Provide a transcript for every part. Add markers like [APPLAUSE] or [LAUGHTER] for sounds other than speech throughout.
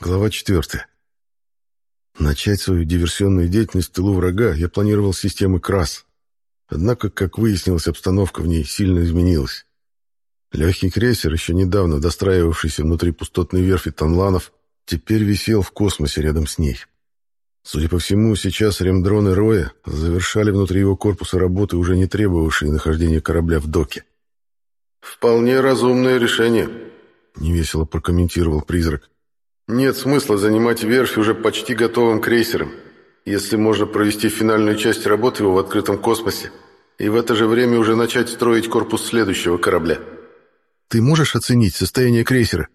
Глава 4. Начать свою диверсионную деятельность в тылу врага я планировал с системы КРАС. Однако, как выяснилось, обстановка в ней сильно изменилась. Легкий крейсер, еще недавно достраивавшийся внутри пустотной верфи Танланов, теперь висел в космосе рядом с ней. Судя по всему, сейчас ремдроны Роя завершали внутри его корпуса работы, уже не требовавшие нахождения корабля в доке. «Вполне разумное решение», — невесело прокомментировал призрак. Нет смысла занимать верфь уже почти готовым крейсером, если можно провести финальную часть работы его в открытом космосе и в это же время уже начать строить корпус следующего корабля. Ты можешь оценить состояние крейсера?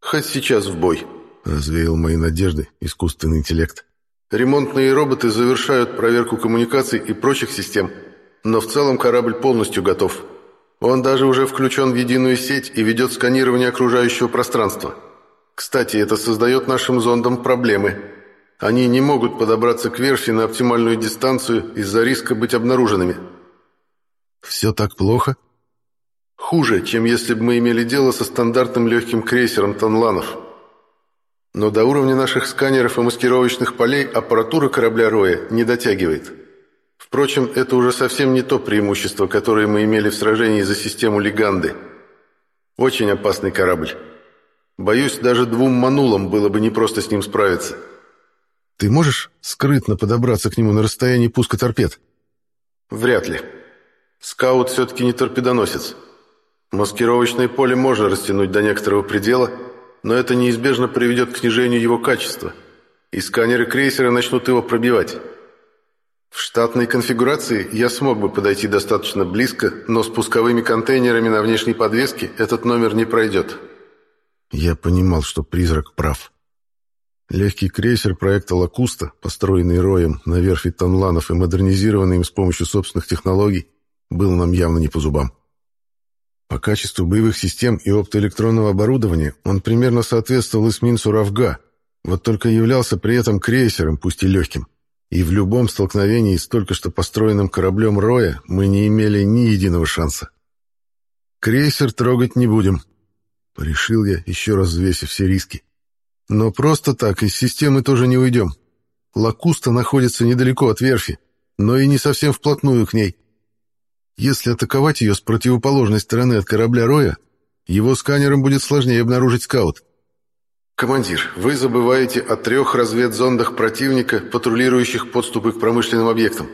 Хоть сейчас в бой, развеял мои надежды искусственный интеллект. Ремонтные роботы завершают проверку коммуникаций и прочих систем, но в целом корабль полностью готов. Он даже уже включен в единую сеть и ведет сканирование окружающего пространства. Кстати, это создает нашим зондам проблемы. Они не могут подобраться к верфи на оптимальную дистанцию из-за риска быть обнаруженными. Все так плохо? Хуже, чем если бы мы имели дело со стандартным легким крейсером Танланов. Но до уровня наших сканеров и маскировочных полей аппаратура корабля Роя не дотягивает. Впрочем, это уже совсем не то преимущество, которое мы имели в сражении за систему Леганды. Очень опасный корабль. Боюсь, даже двум манулам было бы непросто с ним справиться. Ты можешь скрытно подобраться к нему на расстоянии пуска торпед? Вряд ли. Скаут все-таки не торпедоносец. Маскировочное поле можно растянуть до некоторого предела, но это неизбежно приведет к снижению его качества, и сканеры крейсера начнут его пробивать. В штатной конфигурации я смог бы подойти достаточно близко, но с пусковыми контейнерами на внешней подвеске этот номер не пройдет. Я понимал, что призрак прав. Легкий крейсер проекта «Лакуста», построенный Роем на верфи Танланов и модернизированный им с помощью собственных технологий, был нам явно не по зубам. По качеству боевых систем и оптоэлектронного оборудования он примерно соответствовал эсминцу «Равга», вот только являлся при этом крейсером, пусть и легким. И в любом столкновении с только что построенным кораблем Роя мы не имели ни единого шанса. «Крейсер трогать не будем», Решил я, еще раз взвесив все риски. Но просто так из системы тоже не уйдем. Лакуста находится недалеко от верфи, но и не совсем вплотную к ней. Если атаковать ее с противоположной стороны от корабля Роя, его сканером будет сложнее обнаружить скаут. «Командир, вы забываете о трех разведзондах противника, патрулирующих подступы к промышленным объектам.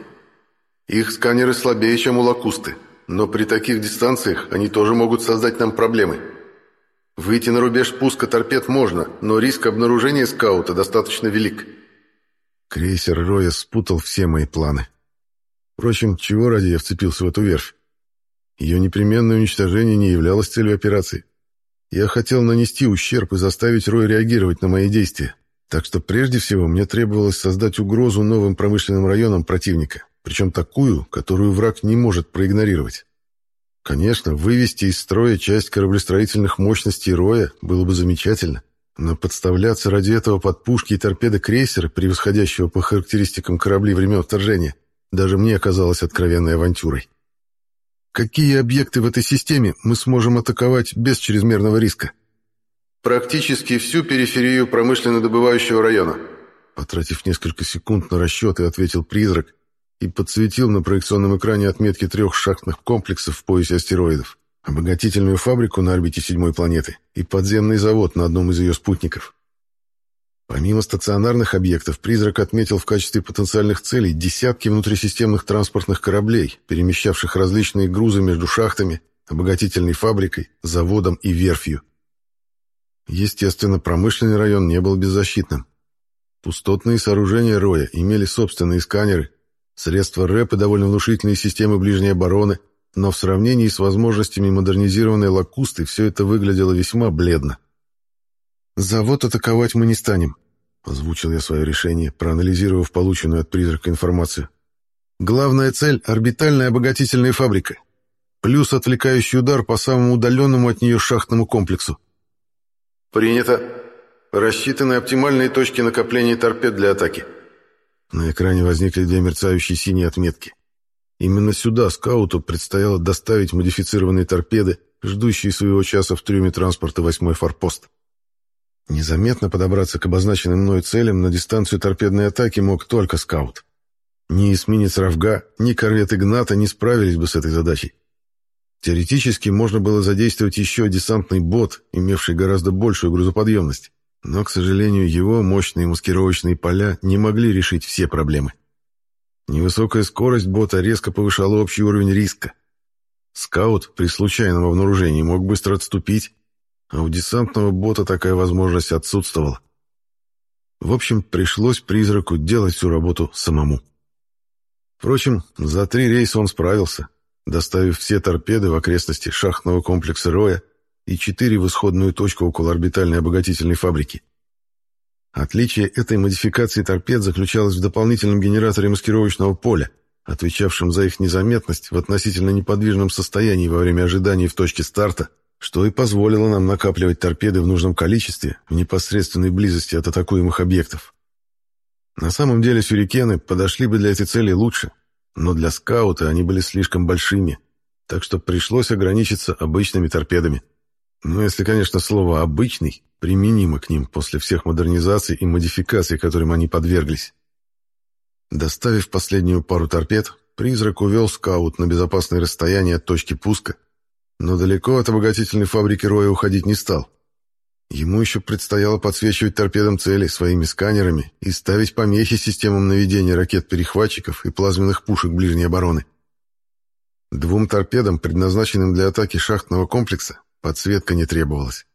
Их сканеры слабее, чем у Лакусты, но при таких дистанциях они тоже могут создать нам проблемы». Выйти на рубеж пуска торпед можно, но риск обнаружения скаута достаточно велик. Крейсер Роя спутал все мои планы. Впрочем, чего ради я вцепился в эту верфь? Ее непременное уничтожение не являлось целью операции. Я хотел нанести ущерб и заставить Рой реагировать на мои действия. Так что прежде всего мне требовалось создать угрозу новым промышленным районам противника, причем такую, которую враг не может проигнорировать. Конечно, вывести из строя часть кораблестроительных мощностей Роя было бы замечательно, но подставляться ради этого под пушки и торпеды крейсера, превосходящего по характеристикам корабли времен вторжения, даже мне оказалось откровенной авантюрой. Какие объекты в этой системе мы сможем атаковать без чрезмерного риска? Практически всю периферию промышленно-добывающего района. Потратив несколько секунд на расчеты, ответил призрак, и подсветил на проекционном экране отметки трех шахтных комплексов в поясе астероидов, обогатительную фабрику на орбите седьмой планеты и подземный завод на одном из ее спутников. Помимо стационарных объектов, «Призрак» отметил в качестве потенциальных целей десятки внутрисистемных транспортных кораблей, перемещавших различные грузы между шахтами, обогатительной фабрикой, заводом и верфью. Естественно, промышленный район не был беззащитным. Пустотные сооружения Роя имели собственные сканеры, Средства рэп и довольно внушительные системы ближней обороны, но в сравнении с возможностями модернизированной лакусты все это выглядело весьма бледно. «Завод атаковать мы не станем», — озвучил я свое решение, проанализировав полученную от призрака информацию. «Главная цель — орбитальная обогатительная фабрика, плюс отвлекающий удар по самому удаленному от нее шахтному комплексу». «Принято. Рассчитаны оптимальные точки накопления торпед для атаки». На экране возникли две мерцающие синие отметки. Именно сюда скауту предстояло доставить модифицированные торпеды, ждущие своего часа в трюме транспорта восьмой форпост. Незаметно подобраться к обозначенным мной целям на дистанцию торпедной атаки мог только скаут. Ни эсминец Равга, ни корвет Игната не справились бы с этой задачей. Теоретически можно было задействовать еще десантный бот, имевший гораздо большую грузоподъемность, но, к сожалению, его мощные маскировочные поля не могли решить все проблемы. Невысокая скорость бота резко повышала общий уровень риска. Скаут при случайном обнаружении мог быстро отступить, а у десантного бота такая возможность отсутствовала. В общем, пришлось призраку делать всю работу самому. Впрочем, за три рейса он справился, доставив все торпеды в окрестности шахтного комплекса Роя и четыре в исходную точку около орбитальной обогатительной фабрики. Отличие этой модификации торпед заключалось в дополнительном генераторе маскировочного поля, отвечавшем за их незаметность в относительно неподвижном состоянии во время ожидания в точке старта что и позволило нам накапливать торпеды в нужном количестве в непосредственной близости от атакуемых объектов. На самом деле сюрикены подошли бы для этой цели лучше, но для скаута они были слишком большими, так что пришлось ограничиться обычными торпедами. Ну, если, конечно, слово «обычный» применимо к ним после всех модернизаций и модификаций, которым они подверглись. Доставив последнюю пару торпед, призрак увел скаут на безопасное расстояние от точки пуска но далеко от обогатительной фабрики Роя уходить не стал. Ему еще предстояло подсвечивать торпедам цели своими сканерами и ставить помехи системам наведения ракет-перехватчиков и плазменных пушек ближней обороны. Двум торпедам, предназначенным для атаки шахтного комплекса, подсветка не требовалась.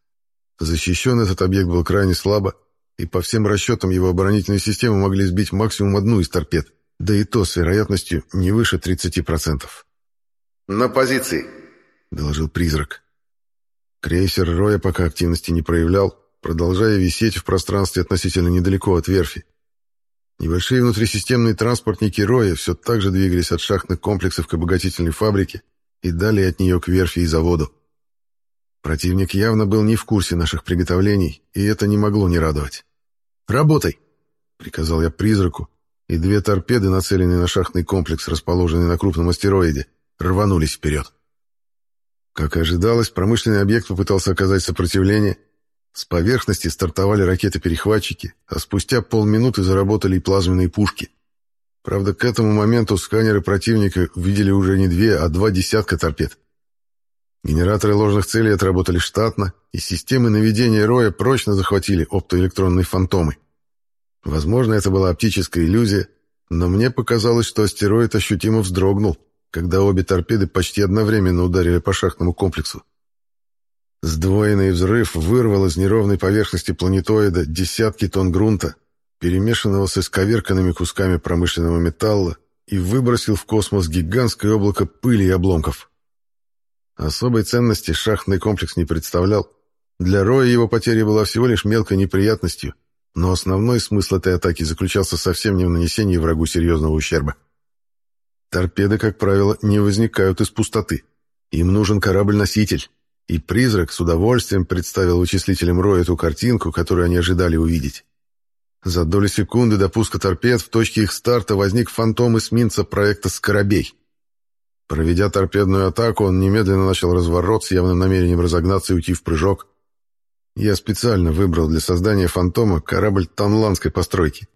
Защищен этот объект был крайне слабо, и по всем расчетам его оборонительные системы могли сбить максимум одну из торпед, да и то с вероятностью не выше 30%. «На позиции!» доложил призрак. Крейсер Роя пока активности не проявлял, продолжая висеть в пространстве относительно недалеко от верфи. Небольшие внутрисистемные транспортники Роя все так же двигались от шахтных комплексов к обогатительной фабрике и далее от нее к верфи и заводу. Противник явно был не в курсе наших приготовлений, и это не могло не радовать. «Работай!» — приказал я призраку, и две торпеды, нацеленные на шахтный комплекс, расположенный на крупном астероиде, рванулись вперед. Как и ожидалось, промышленный объект попытался оказать сопротивление. С поверхности стартовали ракеты-перехватчики, а спустя полминуты заработали и плазменные пушки. Правда, к этому моменту сканеры противника видели уже не две, а два десятка торпед. Генераторы ложных целей отработали штатно, и системы наведения роя прочно захватили оптоэлектронные фантомы. Возможно, это была оптическая иллюзия, но мне показалось, что астероид ощутимо вздрогнул когда обе торпеды почти одновременно ударили по шахтному комплексу. Сдвоенный взрыв вырвал из неровной поверхности планетоида десятки тонн грунта, перемешанного с исковерканными кусками промышленного металла, и выбросил в космос гигантское облако пыли и обломков. Особой ценности шахтный комплекс не представлял. Для Роя его потеря была всего лишь мелкой неприятностью, но основной смысл этой атаки заключался совсем не в нанесении врагу серьезного ущерба. Торпеды, как правило, не возникают из пустоты. Им нужен корабль-носитель. И призрак с удовольствием представил вычислителям Роя эту картинку, которую они ожидали увидеть. За доли секунды до пуска торпед в точке их старта возник фантом эсминца проекта «Скоробей». Проведя торпедную атаку, он немедленно начал разворот с явным намерением разогнаться и уйти в прыжок. Я специально выбрал для создания фантома корабль танландской постройки.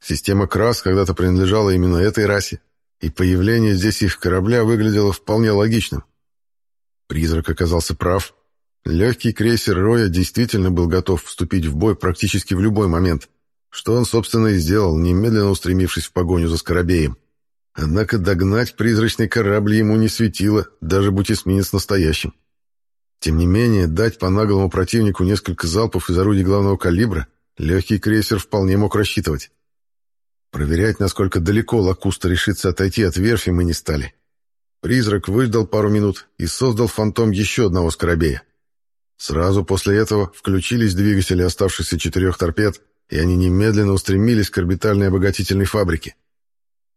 Система КРАС когда-то принадлежала именно этой расе, и появление здесь их корабля выглядело вполне логичным. Призрак оказался прав. Легкий крейсер Роя действительно был готов вступить в бой практически в любой момент, что он, собственно, и сделал, немедленно устремившись в погоню за Скоробеем. Однако догнать призрачный корабль ему не светило, даже будь эсминец настоящим. Тем не менее, дать по наглому противнику несколько залпов из орудий главного калибра легкий крейсер вполне мог рассчитывать. Проверять, насколько далеко Лакуста решится отойти от верфи, мы не стали. Призрак выждал пару минут и создал фантом еще одного скоробея. Сразу после этого включились двигатели оставшихся четырех торпед, и они немедленно устремились к орбитальной обогатительной фабрике.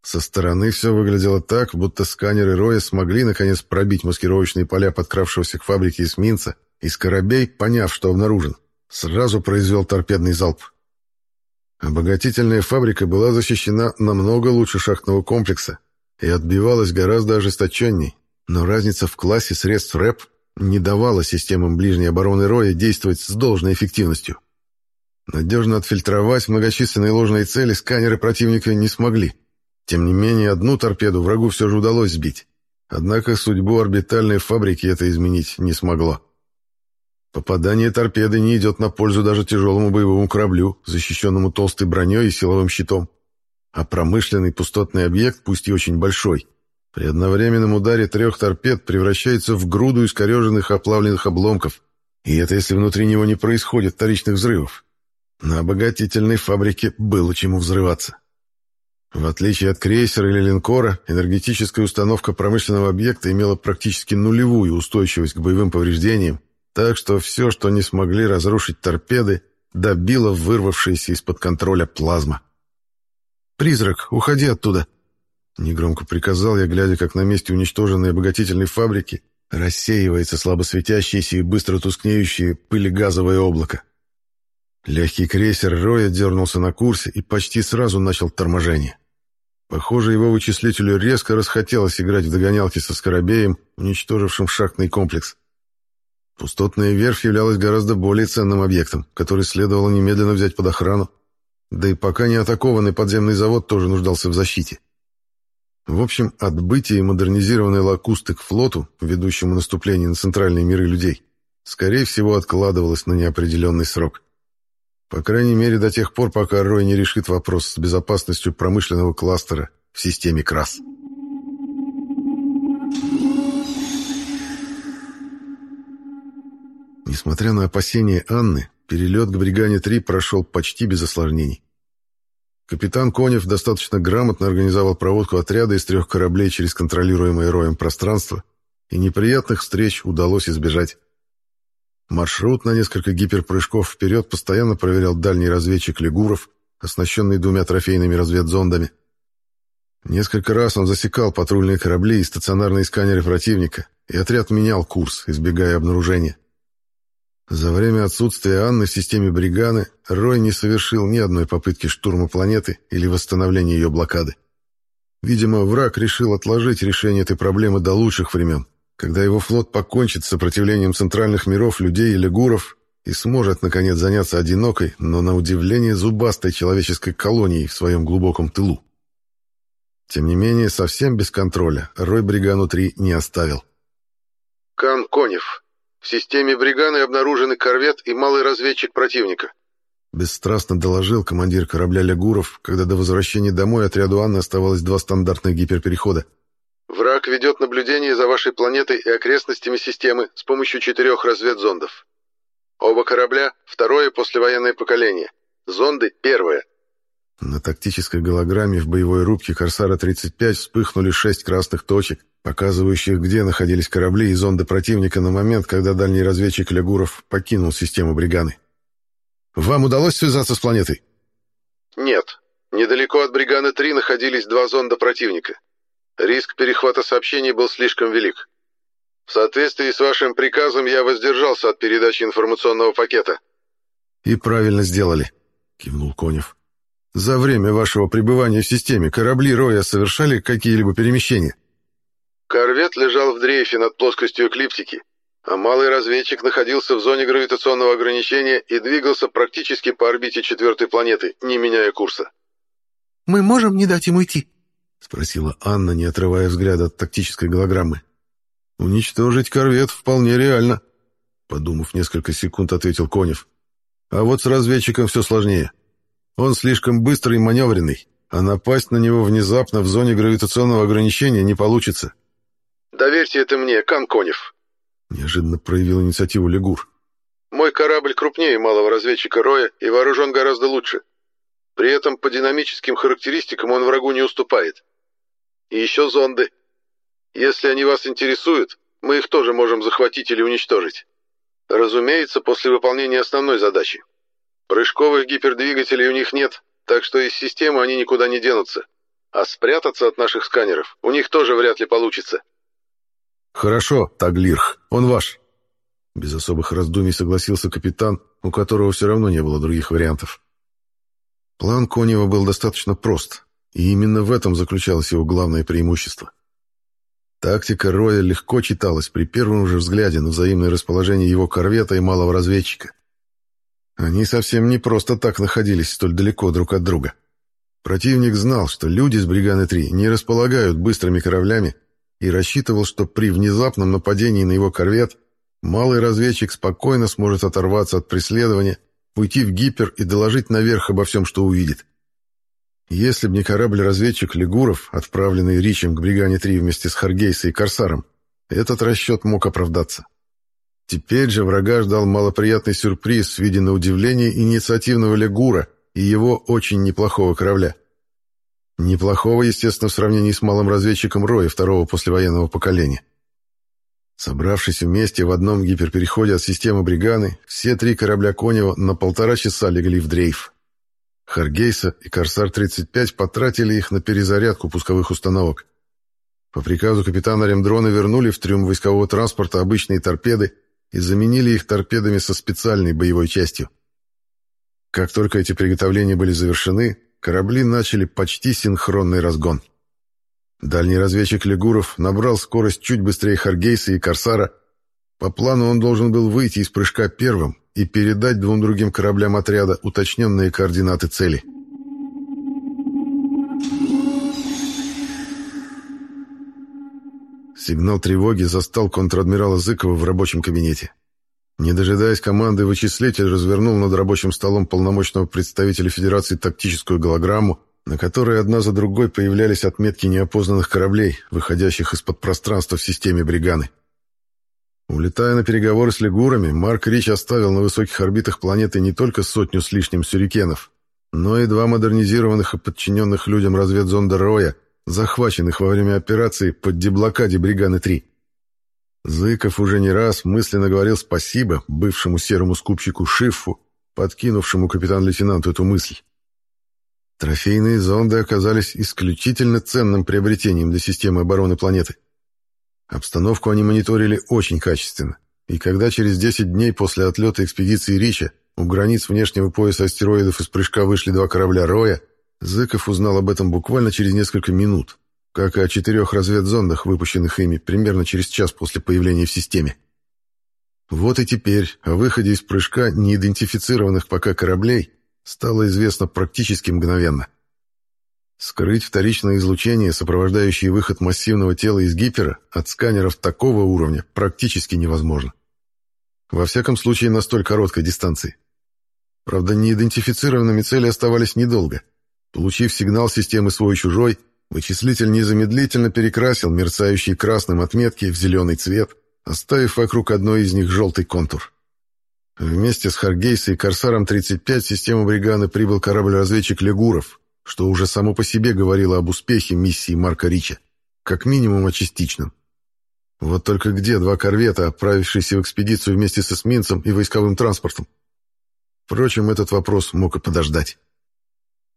Со стороны все выглядело так, будто сканеры Роя смогли наконец пробить маскировочные поля подкравшегося к фабрике эсминца, и Скоробей, поняв, что обнаружен, сразу произвел торпедный залп. Обогатительная фабрика была защищена намного лучше шахтного комплекса и отбивалась гораздо ожесточенней, но разница в классе средств РЭП не давала системам ближней обороны Роя действовать с должной эффективностью. Надежно отфильтровать многочисленные ложные цели сканеры противника не смогли. Тем не менее, одну торпеду врагу все же удалось сбить. Однако судьбу орбитальной фабрики это изменить не смогло. Попадание торпеды не идет на пользу даже тяжелому боевому кораблю, защищенному толстой броней и силовым щитом. А промышленный пустотный объект, пусть и очень большой, при одновременном ударе трех торпед превращается в груду искореженных оплавленных обломков. И это если внутри него не происходит вторичных взрывов. На обогатительной фабрике было чему взрываться. В отличие от крейсера или линкора, энергетическая установка промышленного объекта имела практически нулевую устойчивость к боевым повреждениям так что все, что не смогли разрушить торпеды, добило вырвавшаяся из-под контроля плазма. «Призрак, уходи оттуда!» Негромко приказал я, глядя, как на месте уничтоженной обогатительной фабрики рассеивается слабо светящееся и быстро тускнеющее пылегазовое облако. Легкий крейсер Роя дернулся на курсе и почти сразу начал торможение. Похоже, его вычислителю резко расхотелось играть в догонялки со Скоробеем, уничтожившим шахтный комплекс. Пустотная верфь являлась гораздо более ценным объектом, который следовало немедленно взять под охрану. Да и пока не атакованный подземный завод тоже нуждался в защите. В общем, отбытие модернизированной лакусты к флоту, ведущему наступление на центральные миры людей, скорее всего, откладывалось на неопределенный срок. По крайней мере, до тех пор, пока Рой не решит вопрос с безопасностью промышленного кластера в системе КРАС. Несмотря на опасения Анны, перелет к Бригане-3 прошел почти без осложнений. Капитан Конев достаточно грамотно организовал проводку отряда из трех кораблей через контролируемое роем пространство, и неприятных встреч удалось избежать. Маршрут на несколько гиперпрыжков вперед постоянно проверял дальний разведчик Легуров, оснащенный двумя трофейными разведзондами. Несколько раз он засекал патрульные корабли и стационарные сканеры противника, и отряд менял курс, избегая обнаружения. За время отсутствия Анны в системе Бриганы Рой не совершил ни одной попытки штурма планеты или восстановления ее блокады. Видимо, враг решил отложить решение этой проблемы до лучших времен, когда его флот покончит с сопротивлением центральных миров людей и лягуров и сможет, наконец, заняться одинокой, но, на удивление, зубастой человеческой колонией в своем глубоком тылу. Тем не менее, совсем без контроля Рой Бригану-3 не оставил. «Кан Конев, в системе Бриганы обнаружены корвет и малый разведчик противника. Бесстрастно доложил командир корабля Лягуров, когда до возвращения домой отряду Анны оставалось два стандартных гиперперехода. Враг ведет наблюдение за вашей планетой и окрестностями системы с помощью четырех разведзондов. Оба корабля — второе послевоенное поколение. Зонды — первое. На тактической голограмме в боевой рубке «Корсара-35» вспыхнули шесть красных точек, показывающих, где находились корабли и зонды противника на момент, когда дальний разведчик Лягуров покинул систему Бриганы. «Вам удалось связаться с планетой?» «Нет. Недалеко от Бриганы-3 находились два зонда противника. Риск перехвата сообщений был слишком велик. В соответствии с вашим приказом я воздержался от передачи информационного пакета». «И правильно сделали», — кивнул Конев. За время вашего пребывания в системе корабли Роя совершали какие-либо перемещения? Корвет лежал в дрейфе над плоскостью эклиптики, а малый разведчик находился в зоне гравитационного ограничения и двигался практически по орбите четвертой планеты, не меняя курса. «Мы можем не дать ему идти?» — спросила Анна, не отрывая взгляда от тактической голограммы. «Уничтожить корвет вполне реально», — подумав несколько секунд, ответил Конев. «А вот с разведчиком все сложнее». Он слишком быстрый и маневренный, а напасть на него внезапно в зоне гравитационного ограничения не получится. «Доверьте это мне, Кан Конев», — неожиданно проявил инициативу Легур. «Мой корабль крупнее малого разведчика Роя и вооружен гораздо лучше. При этом по динамическим характеристикам он врагу не уступает. И еще зонды. Если они вас интересуют, мы их тоже можем захватить или уничтожить. Разумеется, после выполнения основной задачи. Прыжковых гипердвигателей у них нет, так что из системы они никуда не денутся. А спрятаться от наших сканеров у них тоже вряд ли получится. Хорошо, Таглирх, он ваш. Без особых раздумий согласился капитан, у которого все равно не было других вариантов. План Конева был достаточно прост, и именно в этом заключалось его главное преимущество. Тактика Роя легко читалась при первом же взгляде на взаимное расположение его корвета и малого разведчика. Они совсем не просто так находились столь далеко друг от друга. Противник знал, что люди с Бриганы-3 не располагают быстрыми кораблями и рассчитывал, что при внезапном нападении на его корвет малый разведчик спокойно сможет оторваться от преследования, уйти в гипер и доложить наверх обо всем, что увидит. Если бы не корабль-разведчик Лигуров, отправленный Ричем к Бригане-3 вместе с Харгейсой и Корсаром, этот расчет мог оправдаться. Теперь же врага ждал малоприятный сюрприз в виде на удивление инициативного Легура и его очень неплохого корабля. Неплохого, естественно, в сравнении с малым разведчиком Роя второго послевоенного поколения. Собравшись вместе в одном гиперпереходе от системы Бриганы, все три корабля Конева на полтора часа легли в дрейф. Харгейса и Корсар-35 потратили их на перезарядку пусковых установок. По приказу капитана Ремдрона вернули в трюм войскового транспорта обычные торпеды и заменили их торпедами со специальной боевой частью. Как только эти приготовления были завершены, корабли начали почти синхронный разгон. Дальний разведчик Легуров набрал скорость чуть быстрее Харгейса и Корсара. По плану он должен был выйти из прыжка первым и передать двум другим кораблям отряда уточненные координаты цели. Сигнал тревоги застал контр-адмирала Зыкова в рабочем кабинете. Не дожидаясь команды, вычислитель развернул над рабочим столом полномочного представителя Федерации тактическую голограмму, на которой одна за другой появлялись отметки неопознанных кораблей, выходящих из-под пространства в системе Бриганы. Улетая на переговоры с лигурами, Марк Рич оставил на высоких орбитах планеты не только сотню с лишним сюрикенов, но и два модернизированных и подчиненных людям разведзонда Роя, захваченных во время операции под деблокаде Бриганы-3. Зыков уже не раз мысленно говорил спасибо бывшему серому скупщику Шиффу, подкинувшему капитан-лейтенанту эту мысль. Трофейные зонды оказались исключительно ценным приобретением для системы обороны планеты. Обстановку они мониторили очень качественно, и когда через 10 дней после отлета экспедиции Рича у границ внешнего пояса астероидов из прыжка вышли два корабля Роя, Зыков узнал об этом буквально через несколько минут, как и о четырех разведзондах, выпущенных ими примерно через час после появления в системе. Вот и теперь о выходе из прыжка неидентифицированных пока кораблей стало известно практически мгновенно. Скрыть вторичное излучение, сопровождающее выход массивного тела из гипера, от сканеров такого уровня практически невозможно. Во всяком случае, на столь короткой дистанции. Правда, неидентифицированными цели оставались недолго — Получив сигнал системы свой-чужой, вычислитель незамедлительно перекрасил мерцающие красным отметки в зеленый цвет, оставив вокруг одной из них желтый контур. Вместе с Харгейсой и Корсаром-35 в систему Бриганы прибыл корабль-разведчик Легуров, что уже само по себе говорило об успехе миссии Марка Рича, как минимум о частичном. Вот только где два корвета, отправившиеся в экспедицию вместе с эсминцем и войсковым транспортом? Впрочем, этот вопрос мог и подождать.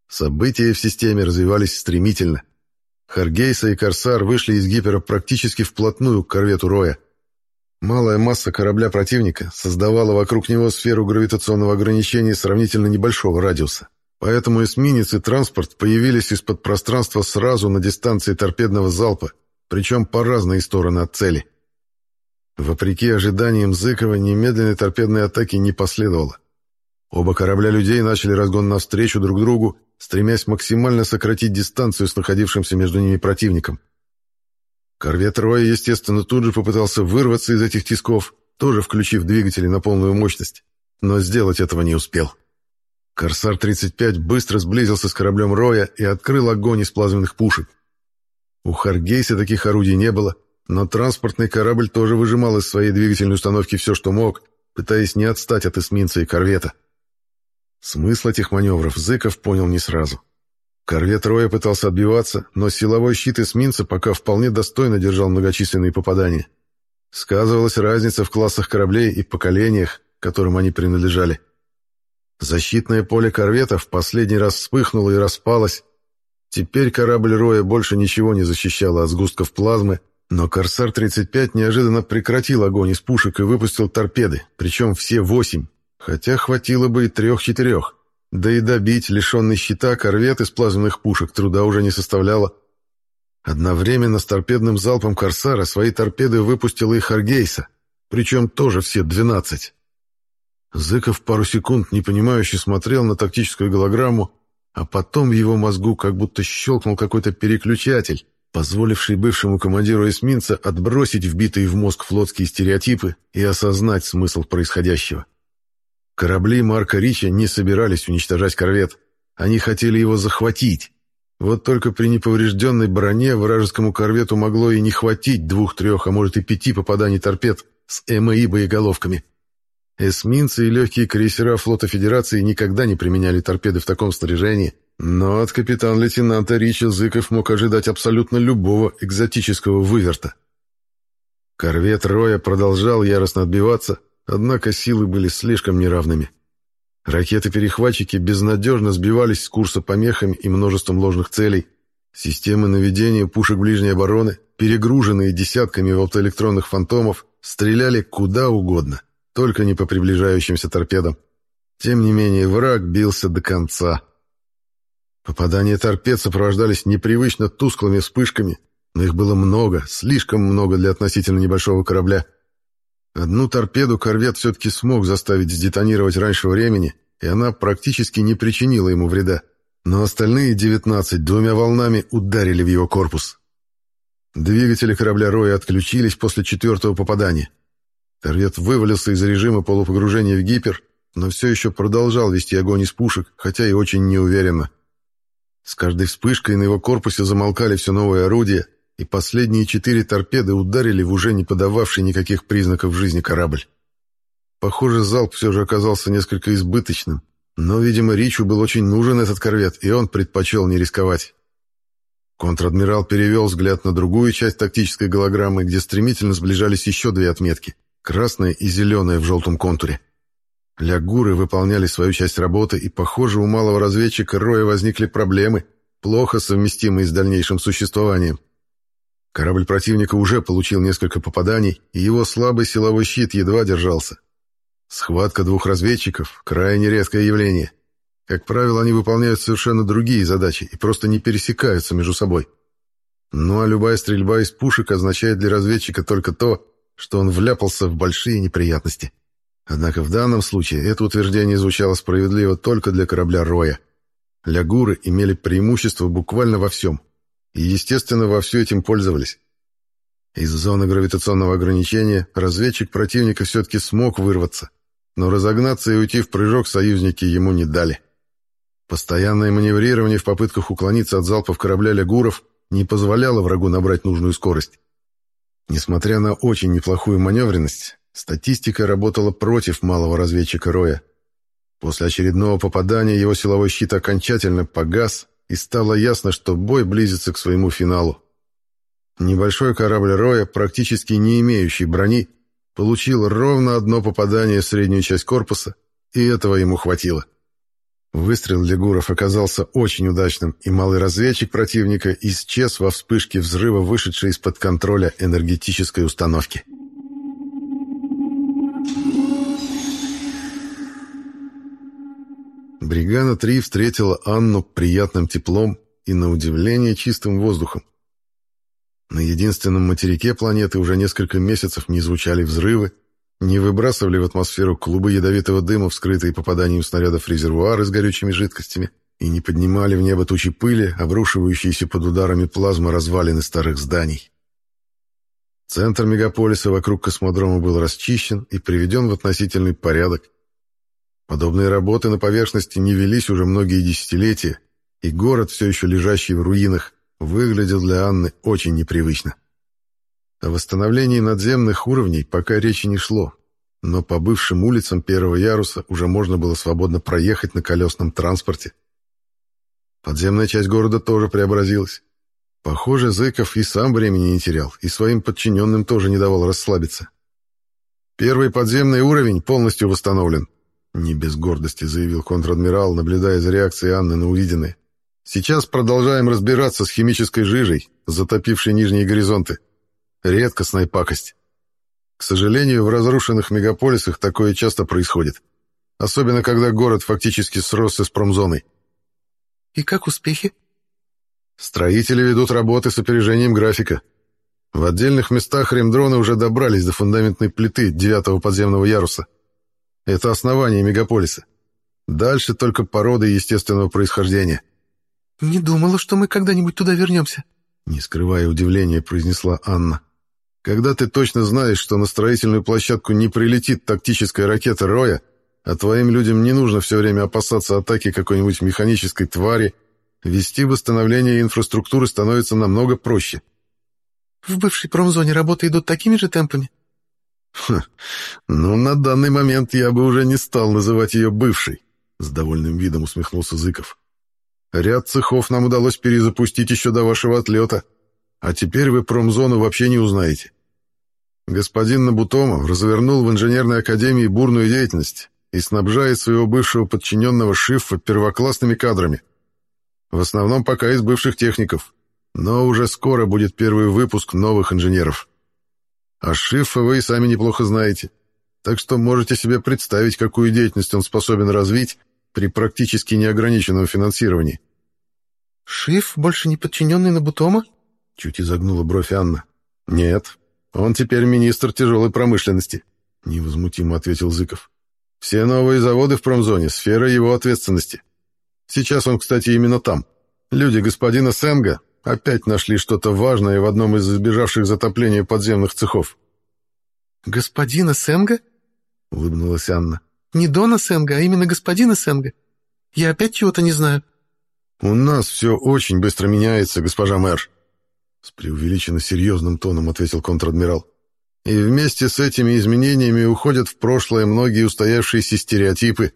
События в системе развивались стремительно. Харгейса и Корсар вышли из гипера практически вплотную к корвету Роя. Малая масса корабля противника создавала вокруг него сферу гравитационного ограничения сравнительно небольшого радиуса. Поэтому эсминец и транспорт появились из-под пространства сразу на дистанции торпедного залпа, причем по разные стороны от цели. Вопреки ожиданиям Зыкова, немедленной торпедной атаки не последовало. Оба корабля людей начали разгон навстречу друг другу, стремясь максимально сократить дистанцию с находившимся между ними противником. Корвет Роя, естественно, тут же попытался вырваться из этих тисков, тоже включив двигатели на полную мощность, но сделать этого не успел. Корсар-35 быстро сблизился с кораблем Роя и открыл огонь из плазменных пушек. У Харгейса таких орудий не было, но транспортный корабль тоже выжимал из своей двигательной установки все, что мог, пытаясь не отстать от эсминца и корвета. Смысл этих маневров Зыков понял не сразу. Корвет Роя пытался отбиваться, но силовой щит эсминца пока вполне достойно держал многочисленные попадания. Сказывалась разница в классах кораблей и поколениях, которым они принадлежали. Защитное поле корвета в последний раз вспыхнуло и распалось. Теперь корабль Роя больше ничего не защищало от сгустков плазмы, но «Корсар-35» неожиданно прекратил огонь из пушек и выпустил торпеды, причем все восемь, Хотя хватило бы и трех-четырех. Да и добить лишенный щита корвет из плазменных пушек труда уже не составляло. Одновременно с торпедным залпом «Корсара» свои торпеды выпустила и «Харгейса», причем тоже все двенадцать. Зыков пару секунд непонимающе смотрел на тактическую голограмму, а потом в его мозгу как будто щелкнул какой-то переключатель, позволивший бывшему командиру эсминца отбросить вбитые в мозг флотские стереотипы и осознать смысл происходящего. Корабли Марка Рича не собирались уничтожать корвет. Они хотели его захватить. Вот только при неповрежденной броне вражескому корвету могло и не хватить двух-трех, а может и пяти попаданий торпед с МАИ боеголовками. Эсминцы и легкие крейсера флота Федерации никогда не применяли торпеды в таком снаряжении, но от капитан-лейтенанта Рича Зыков мог ожидать абсолютно любого экзотического выверта. Корвет Роя продолжал яростно отбиваться, Однако силы были слишком неравными. Ракеты-перехватчики безнадежно сбивались с курса помехами и множеством ложных целей. Системы наведения пушек ближней обороны, перегруженные десятками оптоэлектронных фантомов, стреляли куда угодно, только не по приближающимся торпедам. Тем не менее, враг бился до конца. Попадания торпед сопровождались непривычно тусклыми вспышками, но их было много, слишком много для относительно небольшого корабля — Одну торпеду корвет все-таки смог заставить сдетонировать раньше времени, и она практически не причинила ему вреда. Но остальные 19 двумя волнами ударили в его корпус. Двигатели корабля Роя отключились после четвертого попадания. Корвет вывалился из режима полупогружения в гипер, но все еще продолжал вести огонь из пушек, хотя и очень неуверенно. С каждой вспышкой на его корпусе замолкали все новые орудия, и последние четыре торпеды ударили в уже не подававший никаких признаков жизни корабль. Похоже, залп все же оказался несколько избыточным, но, видимо, Ричу был очень нужен этот корвет, и он предпочел не рисковать. Контр-адмирал перевел взгляд на другую часть тактической голограммы, где стремительно сближались еще две отметки — красная и зеленая в желтом контуре. Лягуры выполняли свою часть работы, и, похоже, у малого разведчика Роя возникли проблемы, плохо совместимые с дальнейшим существованием. Корабль противника уже получил несколько попаданий, и его слабый силовой щит едва держался. Схватка двух разведчиков — крайне редкое явление. Как правило, они выполняют совершенно другие задачи и просто не пересекаются между собой. Ну а любая стрельба из пушек означает для разведчика только то, что он вляпался в большие неприятности. Однако в данном случае это утверждение звучало справедливо только для корабля Роя. Лягуры имели преимущество буквально во всем и, естественно, во все этим пользовались. Из зоны гравитационного ограничения разведчик противника все-таки смог вырваться, но разогнаться и уйти в прыжок союзники ему не дали. Постоянное маневрирование в попытках уклониться от залпов корабля «Лягуров» не позволяло врагу набрать нужную скорость. Несмотря на очень неплохую маневренность, статистика работала против малого разведчика Роя. После очередного попадания его силовой щит окончательно погас, и стало ясно, что бой близится к своему финалу. Небольшой корабль Роя, практически не имеющий брони, получил ровно одно попадание в среднюю часть корпуса, и этого ему хватило. Выстрел Легуров оказался очень удачным, и малый разведчик противника исчез во вспышке взрыва, вышедшей из-под контроля энергетической установки. Бригана-3 встретила Анну приятным теплом и, на удивление, чистым воздухом. На единственном материке планеты уже несколько месяцев не звучали взрывы, не выбрасывали в атмосферу клубы ядовитого дыма, вскрытые попаданием снарядов резервуары с горючими жидкостями, и не поднимали в небо тучи пыли, обрушивающиеся под ударами плазмы развалины старых зданий. Центр мегаполиса вокруг космодрома был расчищен и приведен в относительный порядок, Подобные работы на поверхности не велись уже многие десятилетия, и город, все еще лежащий в руинах, выглядел для Анны очень непривычно. О восстановлении надземных уровней пока речи не шло, но по бывшим улицам первого яруса уже можно было свободно проехать на колесном транспорте. Подземная часть города тоже преобразилась. Похоже, Зыков и сам времени не терял, и своим подчиненным тоже не давал расслабиться. Первый подземный уровень полностью восстановлен, не без гордости заявил контр-адмирал, наблюдая за реакцией Анны на увиденное. Сейчас продолжаем разбираться с химической жижей, затопившей нижние горизонты. Редкостная пакость. К сожалению, в разрушенных мегаполисах такое часто происходит. Особенно, когда город фактически сросся с промзоной. «И как успехи?» Строители ведут работы с опережением графика. В отдельных местах ремдроны уже добрались до фундаментной плиты девятого подземного яруса. Это основание мегаполиса. Дальше только породы естественного происхождения. «Не думала, что мы когда-нибудь туда вернемся», — не скрывая удивления, произнесла Анна. «Когда ты точно знаешь, что на строительную площадку не прилетит тактическая ракета Роя, а твоим людям не нужно все время опасаться атаки какой-нибудь механической твари, вести восстановление инфраструктуры становится намного проще». «В бывшей промзоне работы идут такими же темпами?» Ха, «Ну, на данный момент я бы уже не стал называть ее бывшей», — с довольным видом усмехнулся Зыков. «Ряд цехов нам удалось перезапустить еще до вашего отлета, а теперь вы промзону вообще не узнаете. Господин Набутомо развернул в инженерной академии бурную деятельность и снабжает своего бывшего подчиненного Шиффа первоклассными кадрами. В основном пока из бывших техников, но уже скоро будет первый выпуск новых инженеров. А Шиффа вы и сами неплохо знаете, так что можете себе представить, какую деятельность он способен развить при практически неограниченном финансировании. «Шиф, больше не подчиненный на Бутома?» Чуть изогнула бровь Анна. «Нет, он теперь министр тяжелой промышленности», — невозмутимо ответил Зыков. «Все новые заводы в промзоне — сфера его ответственности. Сейчас он, кстати, именно там. Люди господина Сенга опять нашли что-то важное в одном из избежавших затопления подземных цехов». «Господина Сенга?» — улыбнулась Анна. Не Дона Сенга, а именно господина Сенга. Я опять чего-то не знаю». «У нас все очень быстро меняется, госпожа мэр», — с преувеличенно серьезным тоном ответил контр-адмирал. «И вместе с этими изменениями уходят в прошлое многие устоявшиеся стереотипы.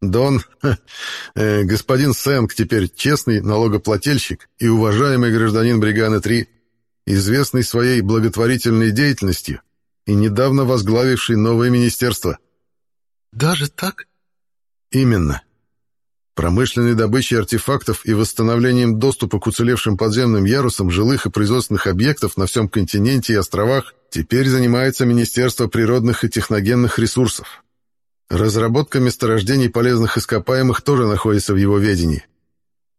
Дон, [LAUGHS] э, господин Сэнг теперь честный налогоплательщик и уважаемый гражданин Бриганы-3, известный своей благотворительной деятельностью и недавно возглавивший новое министерство». «Даже так?» «Именно. Промышленной добычей артефактов и восстановлением доступа к уцелевшим подземным ярусам жилых и производственных объектов на всем континенте и островах теперь занимается Министерство природных и техногенных ресурсов. Разработка месторождений полезных ископаемых тоже находится в его ведении.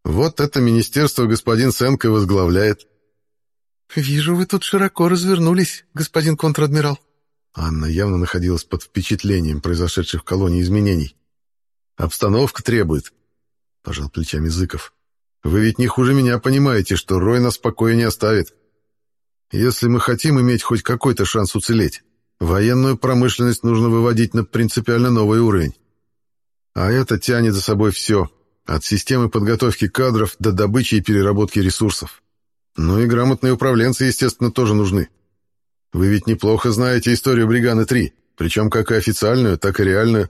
Вот это министерство господин Сенко возглавляет». «Вижу, вы тут широко развернулись, господин контр-адмирал», Анна явно находилась под впечатлением произошедших в колонии изменений. «Обстановка требует», — пожал плечами Зыков. «Вы ведь не хуже меня понимаете, что Рой нас в покое не оставит. Если мы хотим иметь хоть какой-то шанс уцелеть, военную промышленность нужно выводить на принципиально новый уровень. А это тянет за собой все, от системы подготовки кадров до добычи и переработки ресурсов. Ну и грамотные управленцы, естественно, тоже нужны». Вы ведь неплохо знаете историю Бриганы-3, причем как и официальную, так и реальную.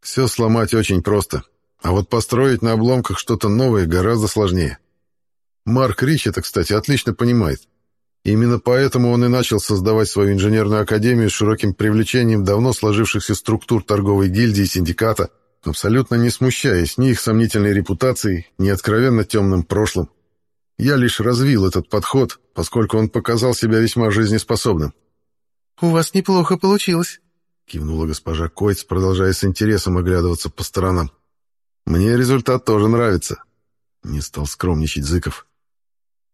Все сломать очень просто, а вот построить на обломках что-то новое гораздо сложнее. Марк Рич это, кстати, отлично понимает. Именно поэтому он и начал создавать свою инженерную академию с широким привлечением давно сложившихся структур торговой гильдии и синдиката, абсолютно не смущаясь ни их сомнительной репутацией, ни откровенно темным прошлым. Я лишь развил этот подход, поскольку он показал себя весьма жизнеспособным. «У вас неплохо получилось», — кивнула госпожа Койц, продолжая с интересом оглядываться по сторонам. «Мне результат тоже нравится», — не стал скромничать Зыков.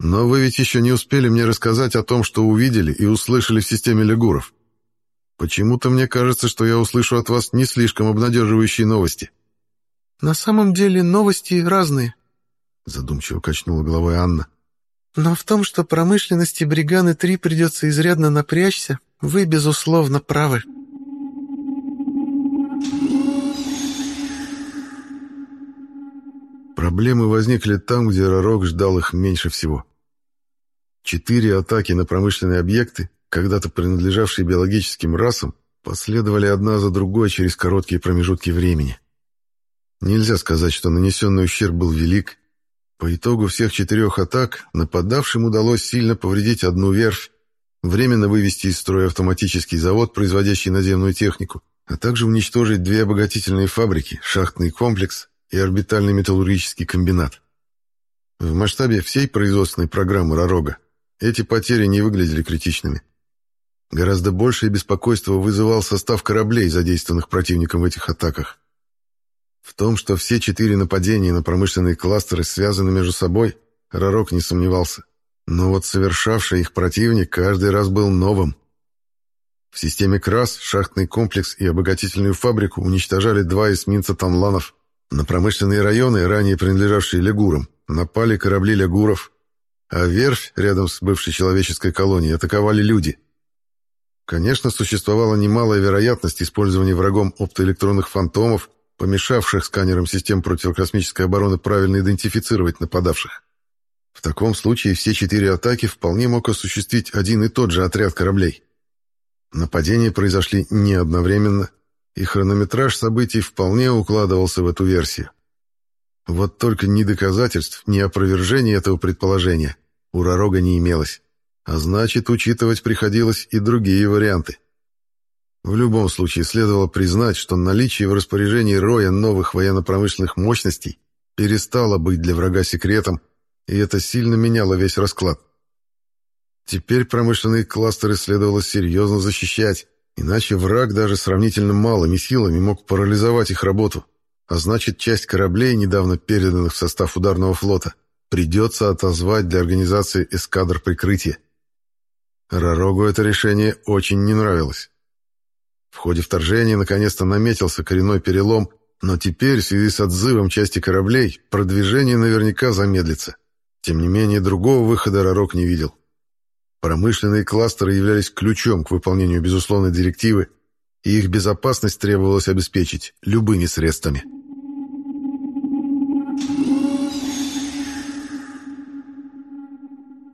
«Но вы ведь еще не успели мне рассказать о том, что увидели и услышали в системе лягуров. Почему-то мне кажется, что я услышу от вас не слишком обнадеживающие новости». «На самом деле новости разные», Задумчиво качнула головой Анна. Но в том, что промышленности Бриганы-3 придется изрядно напрячься, вы, безусловно, правы. Проблемы возникли там, где Ророк ждал их меньше всего. Четыре атаки на промышленные объекты, когда-то принадлежавшие биологическим расам, последовали одна за другой через короткие промежутки времени. Нельзя сказать, что нанесенный ущерб был велик, по итогу всех четырех атак нападавшим удалось сильно повредить одну верфь, временно вывести из строя автоматический завод, производящий наземную технику, а также уничтожить две обогатительные фабрики, шахтный комплекс и орбитальный металлургический комбинат. В масштабе всей производственной программы «Ророга» эти потери не выглядели критичными. Гораздо большее беспокойство вызывал состав кораблей, задействованных противником в этих атаках. В том, что все четыре нападения на промышленные кластеры связаны между собой, Ророк не сомневался. Но вот совершавший их противник каждый раз был новым. В системе КРАС шахтный комплекс и обогатительную фабрику уничтожали два эсминца «Танланов». На промышленные районы, ранее принадлежавшие лягурам, напали корабли лягуров, а верфь рядом с бывшей человеческой колонией атаковали люди. Конечно, существовала немалая вероятность использования врагом оптоэлектронных фантомов, помешавших сканерам систем противокосмической обороны правильно идентифицировать нападавших. В таком случае все четыре атаки вполне мог осуществить один и тот же отряд кораблей. Нападения произошли не одновременно, и хронометраж событий вполне укладывался в эту версию. Вот только ни доказательств, ни опровержения этого предположения у Ророга не имелось, а значит, учитывать приходилось и другие варианты. В любом случае, следовало признать, что наличие в распоряжении Роя новых военно-промышленных мощностей перестало быть для врага секретом, и это сильно меняло весь расклад. Теперь промышленные кластеры следовало серьезно защищать, иначе враг даже сравнительно малыми силами мог парализовать их работу, а значит, часть кораблей, недавно переданных в состав ударного флота, придется отозвать для организации эскадр прикрытия. Ророгу это решение очень не нравилось. В ходе вторжения наконец-то наметился коренной перелом, но теперь, в связи с отзывом части кораблей, продвижение наверняка замедлится. Тем не менее, другого выхода Ророк не видел. Промышленные кластеры являлись ключом к выполнению безусловной директивы, и их безопасность требовалось обеспечить любыми средствами.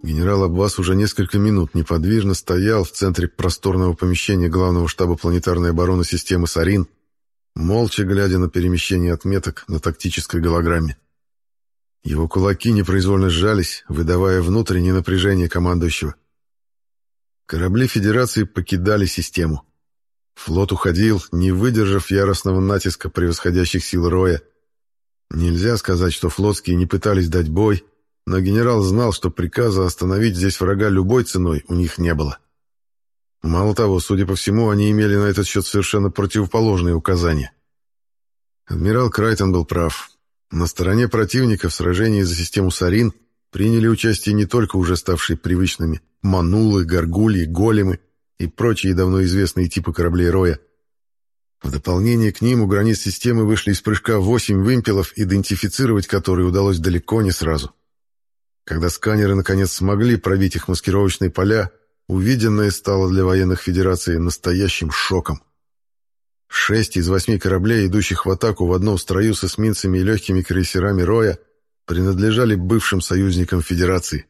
Генерал Аббас уже несколько минут неподвижно стоял в центре просторного помещения главного штаба планетарной обороны системы «Сарин», молча глядя на перемещение отметок на тактической голограмме. Его кулаки непроизвольно сжались, выдавая внутреннее напряжение командующего. Корабли Федерации покидали систему. Флот уходил, не выдержав яростного натиска превосходящих сил Роя. Нельзя сказать, что флотские не пытались дать бой, но генерал знал, что приказа остановить здесь врага любой ценой у них не было. Мало того, судя по всему, они имели на этот счет совершенно противоположные указания. Адмирал Крайтон был прав. На стороне противника в сражении за систему Сарин приняли участие не только уже ставшие привычными манулы, горгульи, големы и прочие давно известные типы кораблей Роя. В дополнение к ним у границ системы вышли из прыжка восемь вымпелов, идентифицировать которые удалось далеко не сразу. Когда сканеры наконец смогли пробить их маскировочные поля, увиденное стало для военных федераций настоящим шоком. Шесть из восьми кораблей, идущих в атаку в одном строю с эсминцами и легкими крейсерами Роя, принадлежали бывшим союзникам Федерации –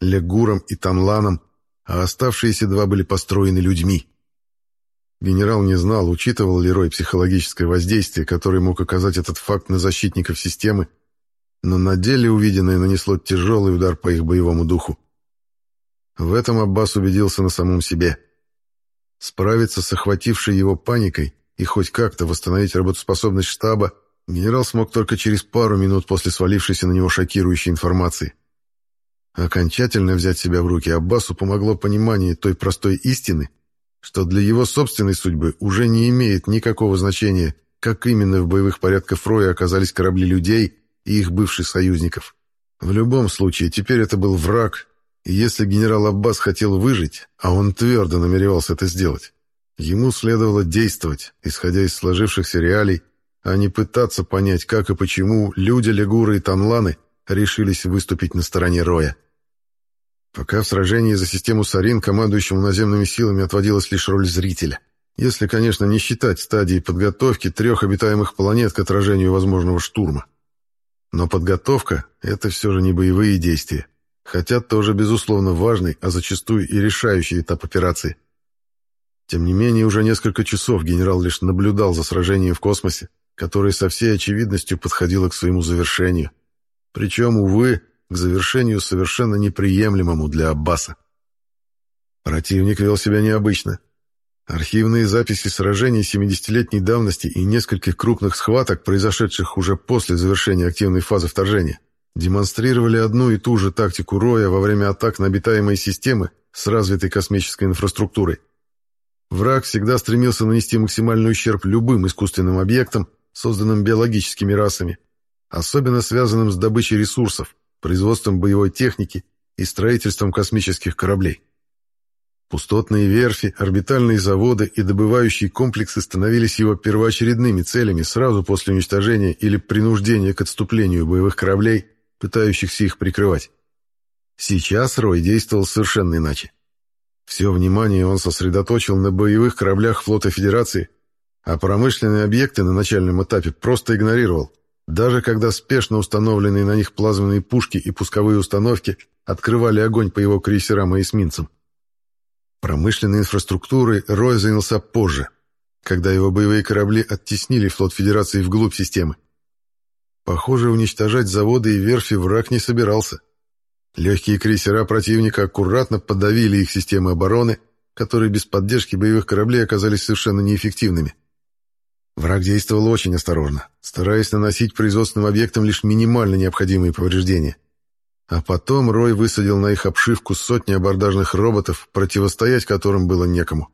Легурам и Танланам, а оставшиеся два были построены людьми. Генерал не знал, учитывал ли Рой психологическое воздействие, которое мог оказать этот факт на защитников системы но на деле увиденное нанесло тяжелый удар по их боевому духу. В этом Аббас убедился на самом себе. Справиться с охватившей его паникой и хоть как-то восстановить работоспособность штаба генерал смог только через пару минут после свалившейся на него шокирующей информации. Окончательно взять себя в руки Аббасу помогло понимание той простой истины, что для его собственной судьбы уже не имеет никакого значения, как именно в боевых порядках Фроя оказались корабли людей, и их бывших союзников. В любом случае, теперь это был враг, и если генерал Аббас хотел выжить, а он твердо намеревался это сделать, ему следовало действовать, исходя из сложившихся реалий, а не пытаться понять, как и почему люди Легуры и Танланы решились выступить на стороне Роя. Пока в сражении за систему Сарин командующему наземными силами отводилась лишь роль зрителя. Если, конечно, не считать стадии подготовки трех обитаемых планет к отражению возможного штурма. Но подготовка — это все же не боевые действия, хотя тоже, безусловно, важный, а зачастую и решающий этап операции. Тем не менее, уже несколько часов генерал лишь наблюдал за сражением в космосе, которое со всей очевидностью подходило к своему завершению. Причем, увы, к завершению совершенно неприемлемому для Аббаса. Противник вел себя необычно. Архивные записи сражений 70-летней давности и нескольких крупных схваток, произошедших уже после завершения активной фазы вторжения, демонстрировали одну и ту же тактику Роя во время атак на обитаемые системы с развитой космической инфраструктурой. Враг всегда стремился нанести максимальный ущерб любым искусственным объектам, созданным биологическими расами, особенно связанным с добычей ресурсов, производством боевой техники и строительством космических кораблей. Пустотные верфи, орбитальные заводы и добывающие комплексы становились его первоочередными целями сразу после уничтожения или принуждения к отступлению боевых кораблей, пытающихся их прикрывать. Сейчас Рой действовал совершенно иначе. Все внимание он сосредоточил на боевых кораблях флота Федерации, а промышленные объекты на начальном этапе просто игнорировал, даже когда спешно установленные на них плазменные пушки и пусковые установки открывали огонь по его крейсерам и эсминцам. Промышленной инфраструктурой Рой занялся позже, когда его боевые корабли оттеснили флот Федерации вглубь системы. Похоже, уничтожать заводы и верфи враг не собирался. Легкие крейсера противника аккуратно подавили их системы обороны, которые без поддержки боевых кораблей оказались совершенно неэффективными. Враг действовал очень осторожно, стараясь наносить производственным объектам лишь минимально необходимые повреждения. А потом Рой высадил на их обшивку сотни абордажных роботов, противостоять которым было некому.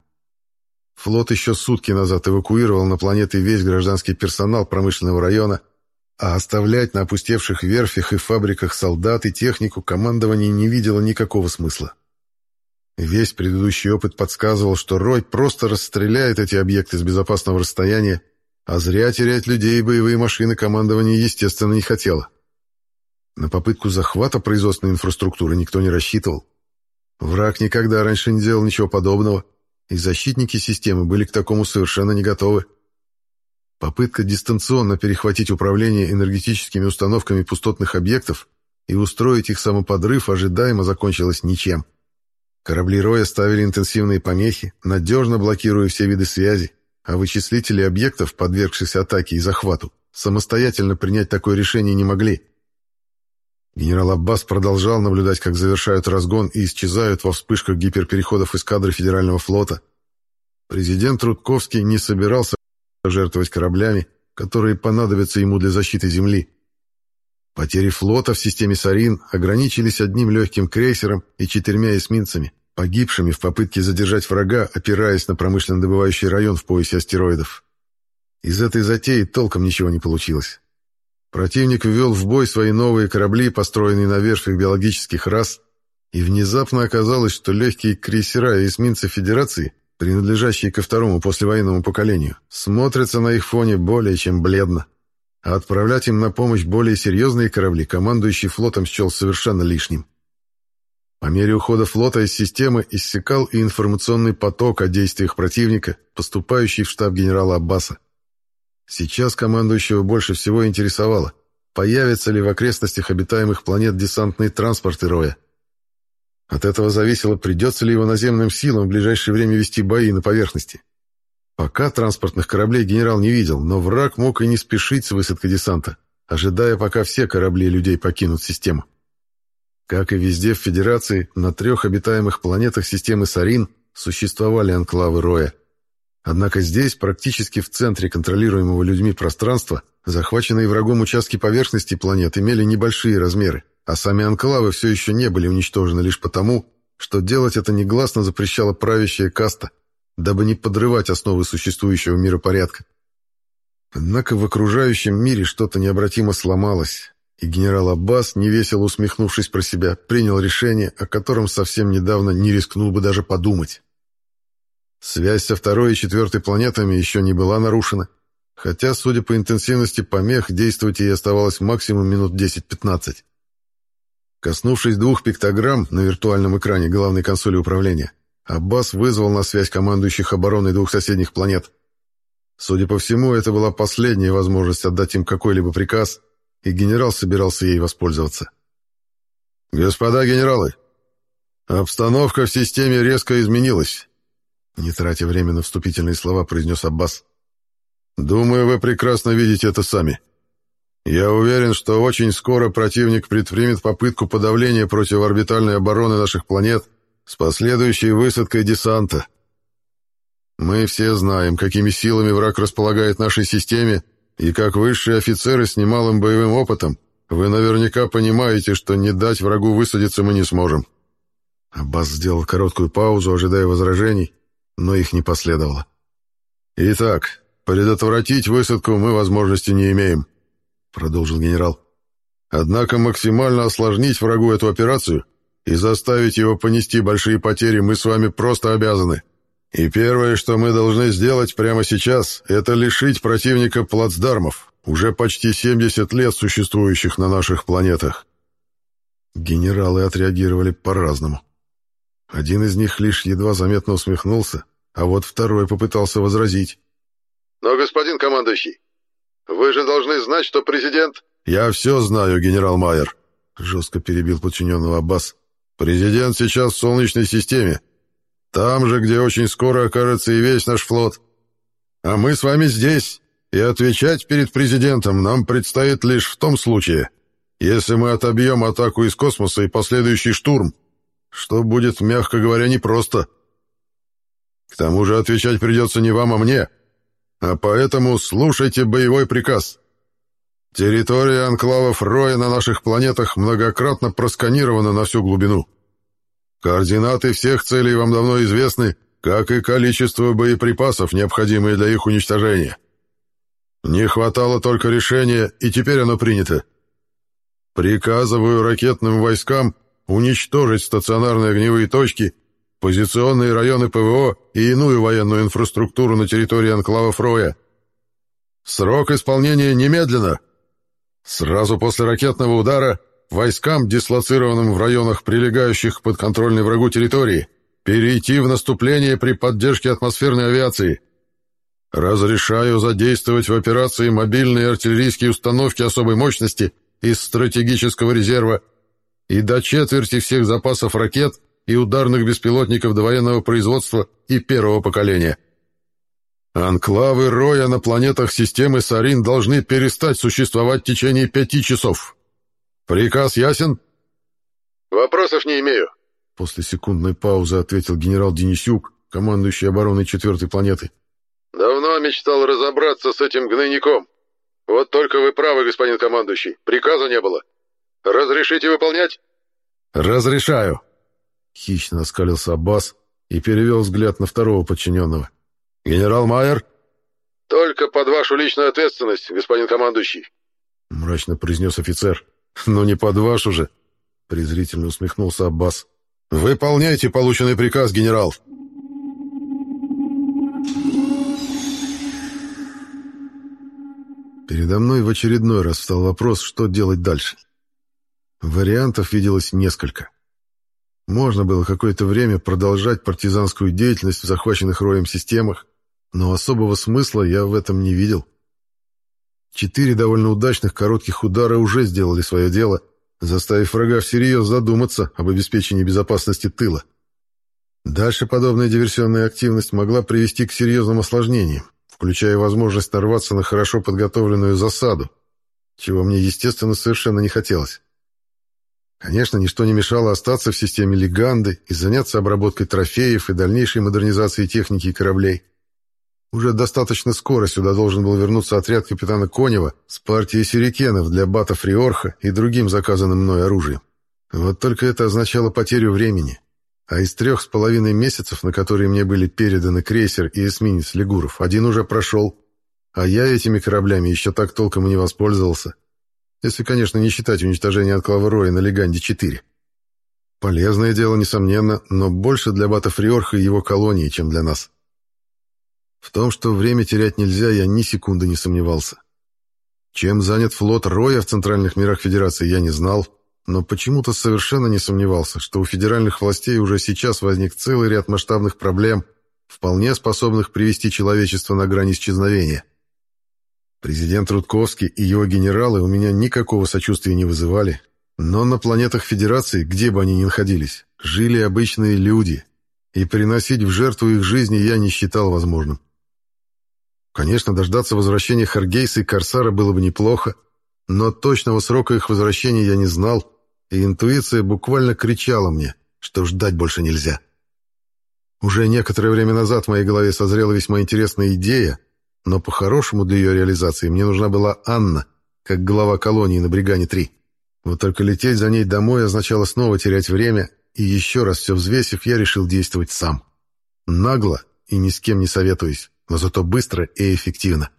Флот еще сутки назад эвакуировал на планеты весь гражданский персонал промышленного района, а оставлять на опустевших верфях и фабриках солдат и технику командование не видело никакого смысла. Весь предыдущий опыт подсказывал, что Рой просто расстреляет эти объекты с безопасного расстояния, а зря терять людей и боевые машины командование, естественно, не хотело. На попытку захвата производственной инфраструктуры никто не рассчитывал. Враг никогда раньше не делал ничего подобного, и защитники системы были к такому совершенно не готовы. Попытка дистанционно перехватить управление энергетическими установками пустотных объектов и устроить их самоподрыв ожидаемо закончилась ничем. Корабли Роя ставили интенсивные помехи, надежно блокируя все виды связи, а вычислители объектов, подвергшихся атаке и захвату, самостоятельно принять такое решение не могли. Генерал Аббас продолжал наблюдать, как завершают разгон и исчезают во вспышках гиперпереходов эскадры Федерального флота. Президент Рудковский не собирался жертвовать кораблями, которые понадобятся ему для защиты Земли. Потери флота в системе «Сарин» ограничились одним легким крейсером и четырьмя эсминцами, погибшими в попытке задержать врага, опираясь на промышленно-добывающий район в поясе астероидов. Из этой затеи толком ничего не получилось. Противник ввел в бой свои новые корабли, построенные на верфях биологических рас, и внезапно оказалось, что легкие крейсера и эсминцы Федерации, принадлежащие ко второму послевоенному поколению, смотрятся на их фоне более чем бледно. А отправлять им на помощь более серьезные корабли командующий флотом счел совершенно лишним. По мере ухода флота из системы иссякал и информационный поток о действиях противника, поступающий в штаб генерала Аббаса. Сейчас командующего больше всего интересовало, появятся ли в окрестностях обитаемых планет десантные транспорты Роя. От этого зависело, придется ли его наземным силам в ближайшее время вести бои на поверхности. Пока транспортных кораблей генерал не видел, но враг мог и не спешить с высадкой десанта, ожидая, пока все корабли людей покинут систему. Как и везде в Федерации, на трех обитаемых планетах системы Сарин существовали анклавы Роя. Однако здесь, практически в центре контролируемого людьми пространства, захваченные врагом участки поверхности планет имели небольшие размеры, а сами анклавы все еще не были уничтожены лишь потому, что делать это негласно запрещала правящая каста, дабы не подрывать основы существующего миропорядка. Однако в окружающем мире что-то необратимо сломалось, и генерал Аббас, невесело усмехнувшись про себя, принял решение, о котором совсем недавно не рискнул бы даже подумать. Связь со второй и четвертой планетами еще не была нарушена, хотя, судя по интенсивности помех, действовать ей оставалось максимум минут 10-15. Коснувшись двух пиктограмм на виртуальном экране главной консоли управления, Аббас вызвал на связь командующих обороной двух соседних планет. Судя по всему, это была последняя возможность отдать им какой-либо приказ, и генерал собирался ей воспользоваться. «Господа генералы, обстановка в системе резко изменилась», не тратя время на вступительные слова, произнес Аббас. «Думаю, вы прекрасно видите это сами. Я уверен, что очень скоро противник предпримет попытку подавления противоорбитальной обороны наших планет с последующей высадкой десанта. Мы все знаем, какими силами враг располагает нашей системе, и как высшие офицеры с немалым боевым опытом, вы наверняка понимаете, что не дать врагу высадиться мы не сможем». Аббас сделал короткую паузу, ожидая возражений, но их не последовало. «Итак, предотвратить высадку мы возможности не имеем», — продолжил генерал. «Однако максимально осложнить врагу эту операцию и заставить его понести большие потери мы с вами просто обязаны. И первое, что мы должны сделать прямо сейчас, это лишить противника плацдармов, уже почти 70 лет существующих на наших планетах. Генералы отреагировали по-разному. Один из них лишь едва заметно усмехнулся, а вот второй попытался возразить. «Но, господин командующий, вы же должны знать, что президент...» «Я все знаю, генерал Майер», — жестко перебил подчиненного Аббас. «Президент сейчас в Солнечной системе, там же, где очень скоро окажется и весь наш флот. А мы с вами здесь, и отвечать перед президентом нам предстоит лишь в том случае, если мы отобьем атаку из космоса и последующий штурм, что будет, мягко говоря, непросто. К тому же отвечать придется не вам, а мне, а поэтому слушайте боевой приказ. Территория анклавов Роя на наших планетах многократно просканирована на всю глубину. Координаты всех целей вам давно известны, как и количество боеприпасов, необходимые для их уничтожения. Не хватало только решения, и теперь оно принято. Приказываю ракетным войскам уничтожить стационарные огневые точки, позиционные районы ПВО и иную военную инфраструктуру на территории анклава Фроя. Срок исполнения немедленно. Сразу после ракетного удара войскам, дислоцированным в районах, прилегающих к подконтрольной врагу территории, перейти в наступление при поддержке атмосферной авиации. Разрешаю задействовать в операции мобильные артиллерийские установки особой мощности из стратегического резерва и до четверти всех запасов ракет и ударных беспилотников довоенного производства и первого поколения. Анклавы Роя на планетах системы Сарин должны перестать существовать в течение пяти часов. «Приказ ясен?» «Вопросов не имею», — после секундной паузы ответил генерал Денисюк, командующий обороной четвертой планеты. «Давно мечтал разобраться с этим гнойником. Вот только вы правы, господин командующий, приказа не было. Разрешите выполнять?» «Разрешаю», — хищно оскалился Аббас и перевел взгляд на второго подчиненного. «Генерал Майер?» «Только под вашу личную ответственность, господин командующий», — мрачно произнес офицер. «Ну не под вашу же!» — презрительно усмехнулся Аббас. «Выполняйте полученный приказ, генерал!» Передо мной в очередной раз встал вопрос, что делать дальше. Вариантов виделось несколько. Можно было какое-то время продолжать партизанскую деятельность в захваченных роем системах, но особого смысла я в этом не видел. Четыре довольно удачных коротких удара уже сделали свое дело, заставив врага всерьез задуматься об обеспечении безопасности тыла. Дальше подобная диверсионная активность могла привести к серьезным осложнениям, включая возможность нарваться на хорошо подготовленную засаду, чего мне, естественно, совершенно не хотелось. Конечно, ничто не мешало остаться в системе Леганды и заняться обработкой трофеев и дальнейшей модернизацией техники и кораблей. Уже достаточно скоро сюда должен был вернуться отряд капитана Конева с партией сюрикенов для бата Фриорха и другим заказанным мной оружием. Вот только это означало потерю времени. А из трех с половиной месяцев, на которые мне были переданы крейсер и эсминец Легуров, один уже прошел, а я этими кораблями еще так толком и не воспользовался. Если, конечно, не считать уничтожение анклава Роя на Леганде-4. Полезное дело, несомненно, но больше для бата Фриорха и его колонии, чем для нас. В том, что время терять нельзя, я ни секунды не сомневался. Чем занят флот Роя в центральных мирах Федерации, я не знал, но почему-то совершенно не сомневался, что у федеральных властей уже сейчас возник целый ряд масштабных проблем, вполне способных привести человечество на грань исчезновения. Президент Рудковский и его генералы у меня никакого сочувствия не вызывали, но на планетах Федерации, где бы они ни находились, жили обычные люди, и приносить в жертву их жизни я не считал возможным. Конечно, дождаться возвращения Харгейса и Корсара было бы неплохо, но точного срока их возвращения я не знал, и интуиция буквально кричала мне, что ждать больше нельзя. Уже некоторое время назад в моей голове созрела весьма интересная идея, но по-хорошему для ее реализации мне нужна была Анна, как глава колонии на Бригане-3. Вот только лететь за ней домой означало снова терять время, и еще раз все взвесив, я решил действовать сам. Нагло и ни с кем не советуясь но зато быстро и эффективно.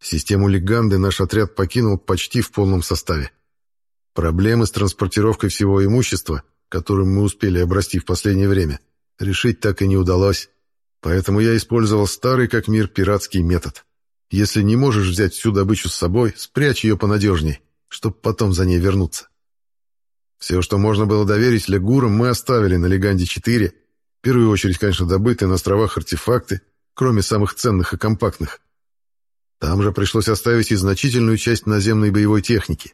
Систему Леганды наш отряд покинул почти в полном составе. Проблемы с транспортировкой всего имущества, которым мы успели обрасти в последнее время, решить так и не удалось. Поэтому я использовал старый как мир пиратский метод. Если не можешь взять всю добычу с собой, спрячь ее понадежней, чтобы потом за ней вернуться. Все, что можно было доверить легурам, мы оставили на Леганде-4. В первую очередь, конечно, добытые на островах артефакты, кроме самых ценных и компактных. Там же пришлось оставить и значительную часть наземной боевой техники.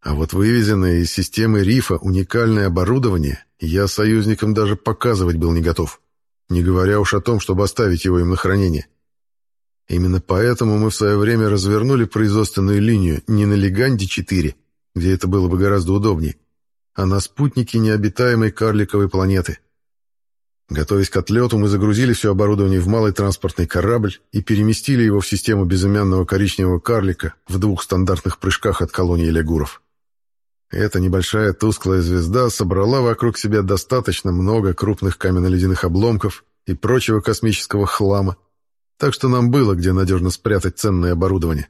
А вот вывезенное из системы рифа уникальное оборудование я союзникам даже показывать был не готов, не говоря уж о том, чтобы оставить его им на хранение. Именно поэтому мы в свое время развернули производственную линию не на Леганде-4, где это было бы гораздо удобнее, а на спутнике необитаемой карликовой планеты. Готовясь к отлету, мы загрузили все оборудование в малый транспортный корабль и переместили его в систему безымянного коричневого карлика в двух стандартных прыжках от колонии лягуров. Эта небольшая тусклая звезда собрала вокруг себя достаточно много крупных каменно-ледяных обломков и прочего космического хлама, так что нам было где надежно спрятать ценное оборудование.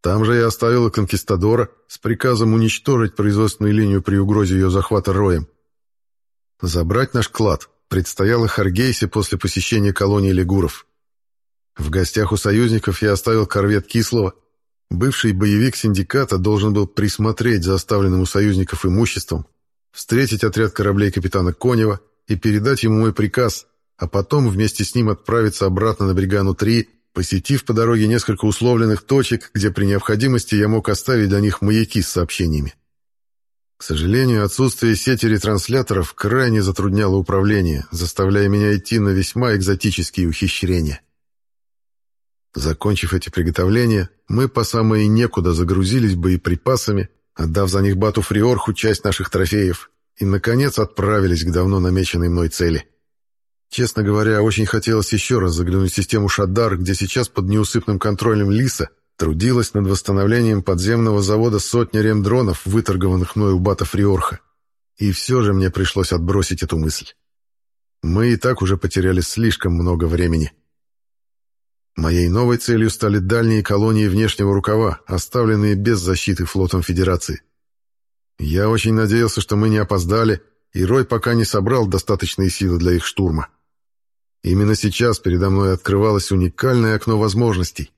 Там же я оставил конкистадора с приказом уничтожить производственную линию при угрозе ее захвата роем. Забрать наш клад предстояло Харгейсе после посещения колонии лигуров. В гостях у союзников я оставил корвет Кислого. Бывший боевик синдиката должен был присмотреть за оставленным у союзников имуществом, встретить отряд кораблей капитана Конева и передать ему мой приказ, а потом вместе с ним отправиться обратно на Бригану-3 посетив по дороге несколько условленных точек, где при необходимости я мог оставить для них маяки с сообщениями. К сожалению, отсутствие сети ретрансляторов крайне затрудняло управление, заставляя меня идти на весьма экзотические ухищрения. Закончив эти приготовления, мы по самое некуда загрузились боеприпасами, отдав за них Бату Фриорху часть наших трофеев, и, наконец, отправились к давно намеченной мной цели. Честно говоря, очень хотелось еще раз заглянуть в систему Шадар, где сейчас под неусыпным контролем Лиса трудилась над восстановлением подземного завода сотня ремдронов, выторгованных мною у Бата Фриорха. И все же мне пришлось отбросить эту мысль. Мы и так уже потеряли слишком много времени. Моей новой целью стали дальние колонии внешнего рукава, оставленные без защиты флотом Федерации. Я очень надеялся, что мы не опоздали, и Рой пока не собрал достаточные силы для их штурма. Именно сейчас передо мной открывалось уникальное окно возможностей.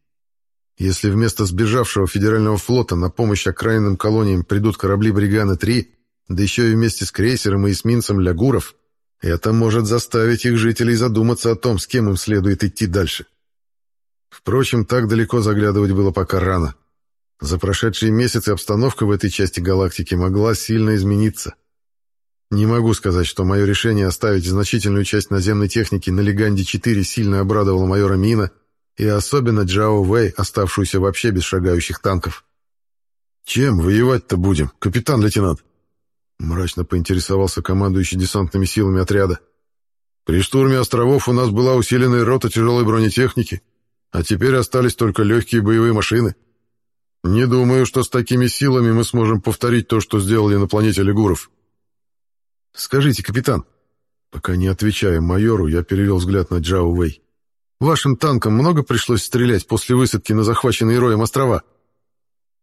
Если вместо сбежавшего федерального флота на помощь окраинным колониям придут корабли «Бригана-3», да еще и вместе с крейсером и эсминцем «Лягуров», это может заставить их жителей задуматься о том, с кем им следует идти дальше. Впрочем, так далеко заглядывать было пока рано. За прошедшие месяцы обстановка в этой части галактики могла сильно измениться. Не могу сказать, что мое решение оставить значительную часть наземной техники на Леганде-4 сильно обрадовало майора Мина и особенно Джао Вэй, оставшуюся вообще без шагающих танков. «Чем воевать-то будем, капитан-лейтенант?» Мрачно поинтересовался командующий десантными силами отряда. «При штурме островов у нас была усиленная рота тяжелой бронетехники, а теперь остались только легкие боевые машины. Не думаю, что с такими силами мы сможем повторить то, что сделали на планете Лигуров». «Скажите, капитан...» Пока не отвечая майору, я перевел взгляд на Джао Вэй. «Вашим танкам много пришлось стрелять после высадки на захваченные роем острова?»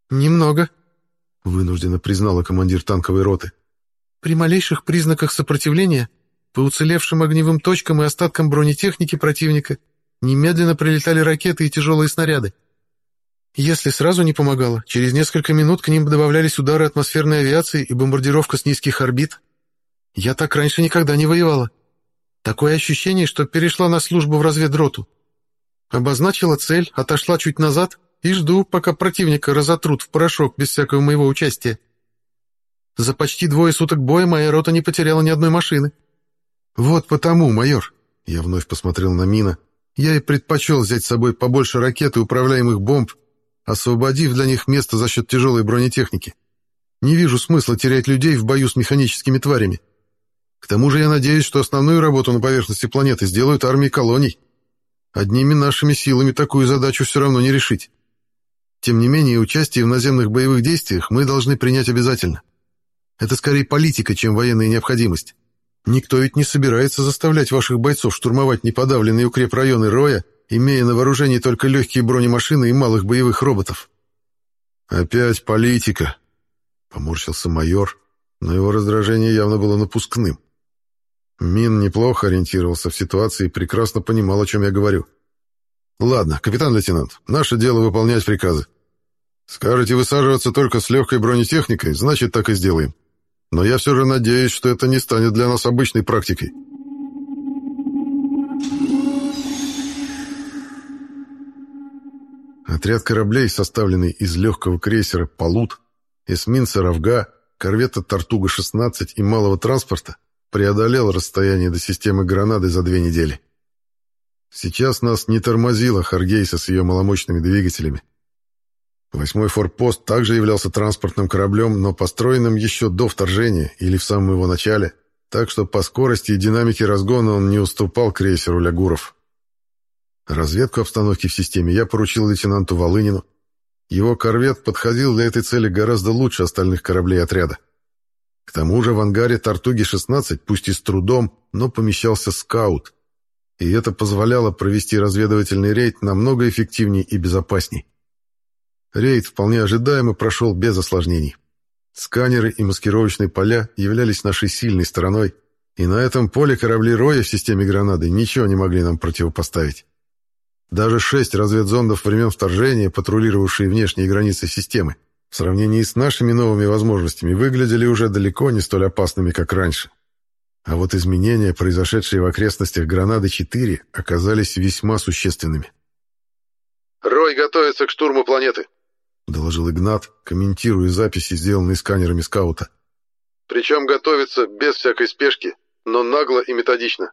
«Немного», — вынужденно признала командир танковой роты. «При малейших признаках сопротивления, по уцелевшим огневым точкам и остаткам бронетехники противника, немедленно прилетали ракеты и тяжелые снаряды. Если сразу не помогало, через несколько минут к ним добавлялись удары атмосферной авиации и бомбардировка с низких орбит, я так раньше никогда не воевала. Такое ощущение, что перешла на службу в разведроту. Обозначила цель, отошла чуть назад и жду, пока противника разотрут в порошок без всякого моего участия. За почти двое суток боя моя рота не потеряла ни одной машины. Вот потому, майор, я вновь посмотрел на Мина, я и предпочел взять с собой побольше ракет и управляемых бомб, освободив для них место за счет тяжелой бронетехники. Не вижу смысла терять людей в бою с механическими тварями. К тому же я надеюсь, что основную работу на поверхности планеты сделают армии колоний. Одними нашими силами такую задачу все равно не решить. Тем не менее, участие в наземных боевых действиях мы должны принять обязательно. Это скорее политика, чем военная необходимость. Никто ведь не собирается заставлять ваших бойцов штурмовать неподавленные укрепрайоны Роя, имея на вооружении только легкие бронемашины и малых боевых роботов. Опять политика. Поморщился майор, но его раздражение явно было напускным. Мин неплохо ориентировался в ситуации и прекрасно понимал, о чем я говорю. «Ладно, капитан-лейтенант, наше дело выполнять приказы. Скажете высаживаться только с легкой бронетехникой, значит, так и сделаем. Но я все же надеюсь, что это не станет для нас обычной практикой». Отряд кораблей, составленный из легкого крейсера «Полут», эсминца «Равга», корвета «Тартуга-16» и малого транспорта, преодолел расстояние до системы гранады за две недели. Сейчас нас не тормозила Харгейса с ее маломощными двигателями. Восьмой форпост также являлся транспортным кораблем, но построенным еще до вторжения или в самом его начале, так что по скорости и динамике разгона он не уступал крейсеру Лягуров. Разведку обстановки в системе я поручил лейтенанту Волынину. Его корвет подходил для этой цели гораздо лучше остальных кораблей отряда. К тому же в ангаре Тартуги-16, пусть и с трудом, но помещался скаут, и это позволяло провести разведывательный рейд намного эффективнее и безопасней. Рейд вполне ожидаемо прошел без осложнений. Сканеры и маскировочные поля являлись нашей сильной стороной, и на этом поле корабли Роя в системе гранады ничего не могли нам противопоставить. Даже шесть разведзондов времен вторжения, патрулировавшие внешние границы системы, в сравнении с нашими новыми возможностями выглядели уже далеко не столь опасными, как раньше. А вот изменения, произошедшие в окрестностях Гранады-4, оказались весьма существенными. «Рой готовится к штурму планеты», — доложил Игнат, комментируя записи, сделанные сканерами скаута. «Причем готовится без всякой спешки, но нагло и методично.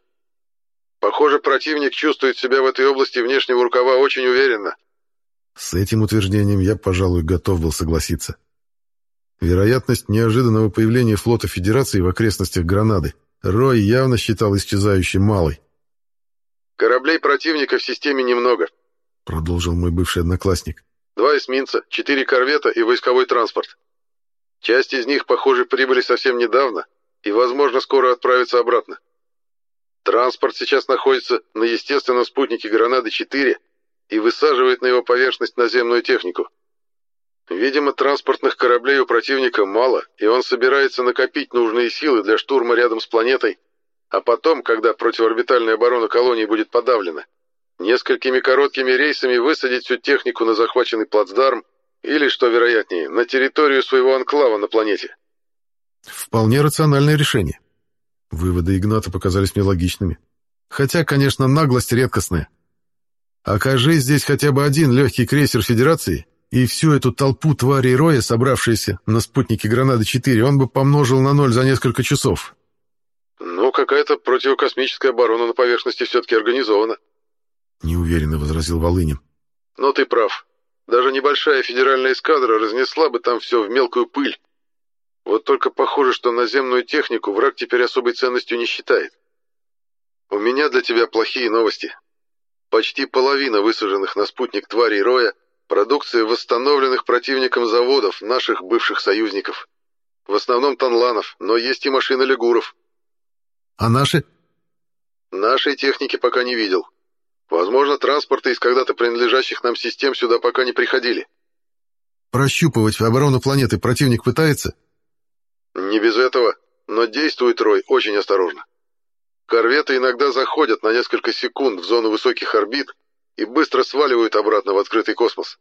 Похоже, противник чувствует себя в этой области внешнего рукава очень уверенно. С этим утверждением я, пожалуй, готов был согласиться. Вероятность неожиданного появления флота Федерации в окрестностях Гранады Рой явно считал исчезающей малой. «Кораблей противника в системе немного», — продолжил мой бывший одноклассник. «Два эсминца, четыре корвета и войсковой транспорт. Часть из них, похоже, прибыли совсем недавно и, возможно, скоро отправятся обратно. Транспорт сейчас находится на естественном спутнике Гранады-4 и высаживает на его поверхность наземную технику. Видимо, транспортных кораблей у противника мало, и он собирается накопить нужные силы для штурма рядом с планетой, а потом, когда противорбитальная оборона колонии будет подавлена, несколькими короткими рейсами высадить всю технику на захваченный плацдарм или, что вероятнее, на территорию своего анклава на планете. Вполне рациональное решение. Выводы Игната показались мне логичными. Хотя, конечно, наглость редкостная. Окажи здесь хотя бы один легкий крейсер Федерации, и всю эту толпу тварей роя, собравшиеся на спутнике Гранады-4, он бы помножил на ноль за несколько часов. «Ну, какая-то противокосмическая оборона на поверхности все-таки организована», — неуверенно возразил Волынин. «Но ты прав. Даже небольшая федеральная эскадра разнесла бы там все в мелкую пыль. Вот только похоже, что наземную технику враг теперь особой ценностью не считает. У меня для тебя плохие новости. Почти половина высаженных на спутник тварей Роя — продукция восстановленных противником заводов наших бывших союзников. В основном танланов, но есть и машины лягуров. А наши? Нашей техники пока не видел. Возможно, транспорты из когда-то принадлежащих нам систем сюда пока не приходили. Прощупывать оборону планеты противник пытается? Не без этого, но действует Рой очень осторожно. Корветы иногда заходят на несколько секунд в зону высоких орбит и быстро сваливают обратно в открытый космос.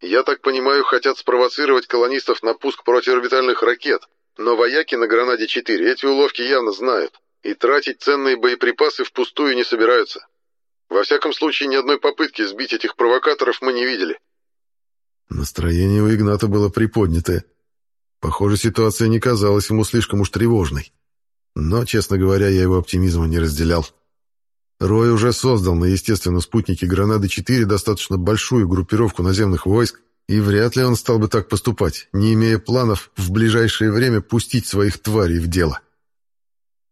Я так понимаю, хотят спровоцировать колонистов на пуск противорбитальных ракет, но вояки на Гранаде-4 эти уловки явно знают и тратить ценные боеприпасы впустую не собираются. Во всяком случае, ни одной попытки сбить этих провокаторов мы не видели. Настроение у Игната было приподнятое. Похоже, ситуация не казалась ему слишком уж тревожной. Но, честно говоря, я его оптимизма не разделял. Рой уже создал на естественном спутнике Гранады-4 достаточно большую группировку наземных войск, и вряд ли он стал бы так поступать, не имея планов в ближайшее время пустить своих тварей в дело.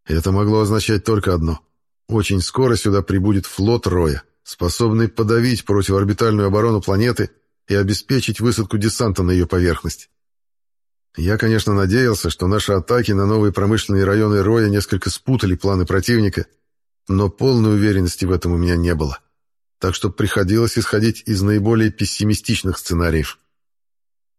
Это могло означать только одно. Очень скоро сюда прибудет флот Роя, способный подавить противоорбитальную оборону планеты и обеспечить высадку десанта на ее поверхность. Я, конечно, надеялся, что наши атаки на новые промышленные районы Роя несколько спутали планы противника, но полной уверенности в этом у меня не было. Так что приходилось исходить из наиболее пессимистичных сценариев.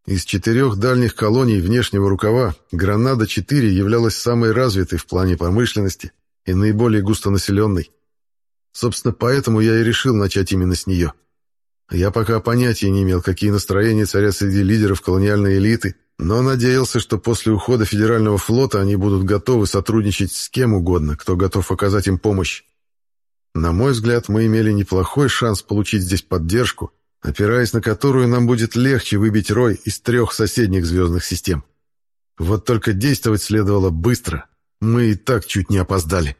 Из четырех дальних колоний внешнего рукава Гранада-4 являлась самой развитой в плане промышленности и наиболее густонаселенной. Собственно, поэтому я и решил начать именно с нее. Я пока понятия не имел, какие настроения царят среди лидеров колониальной элиты, но надеялся, что после ухода Федерального флота они будут готовы сотрудничать с кем угодно, кто готов оказать им помощь. На мой взгляд, мы имели неплохой шанс получить здесь поддержку, опираясь на которую нам будет легче выбить рой из трех соседних звездных систем. Вот только действовать следовало быстро. Мы и так чуть не опоздали.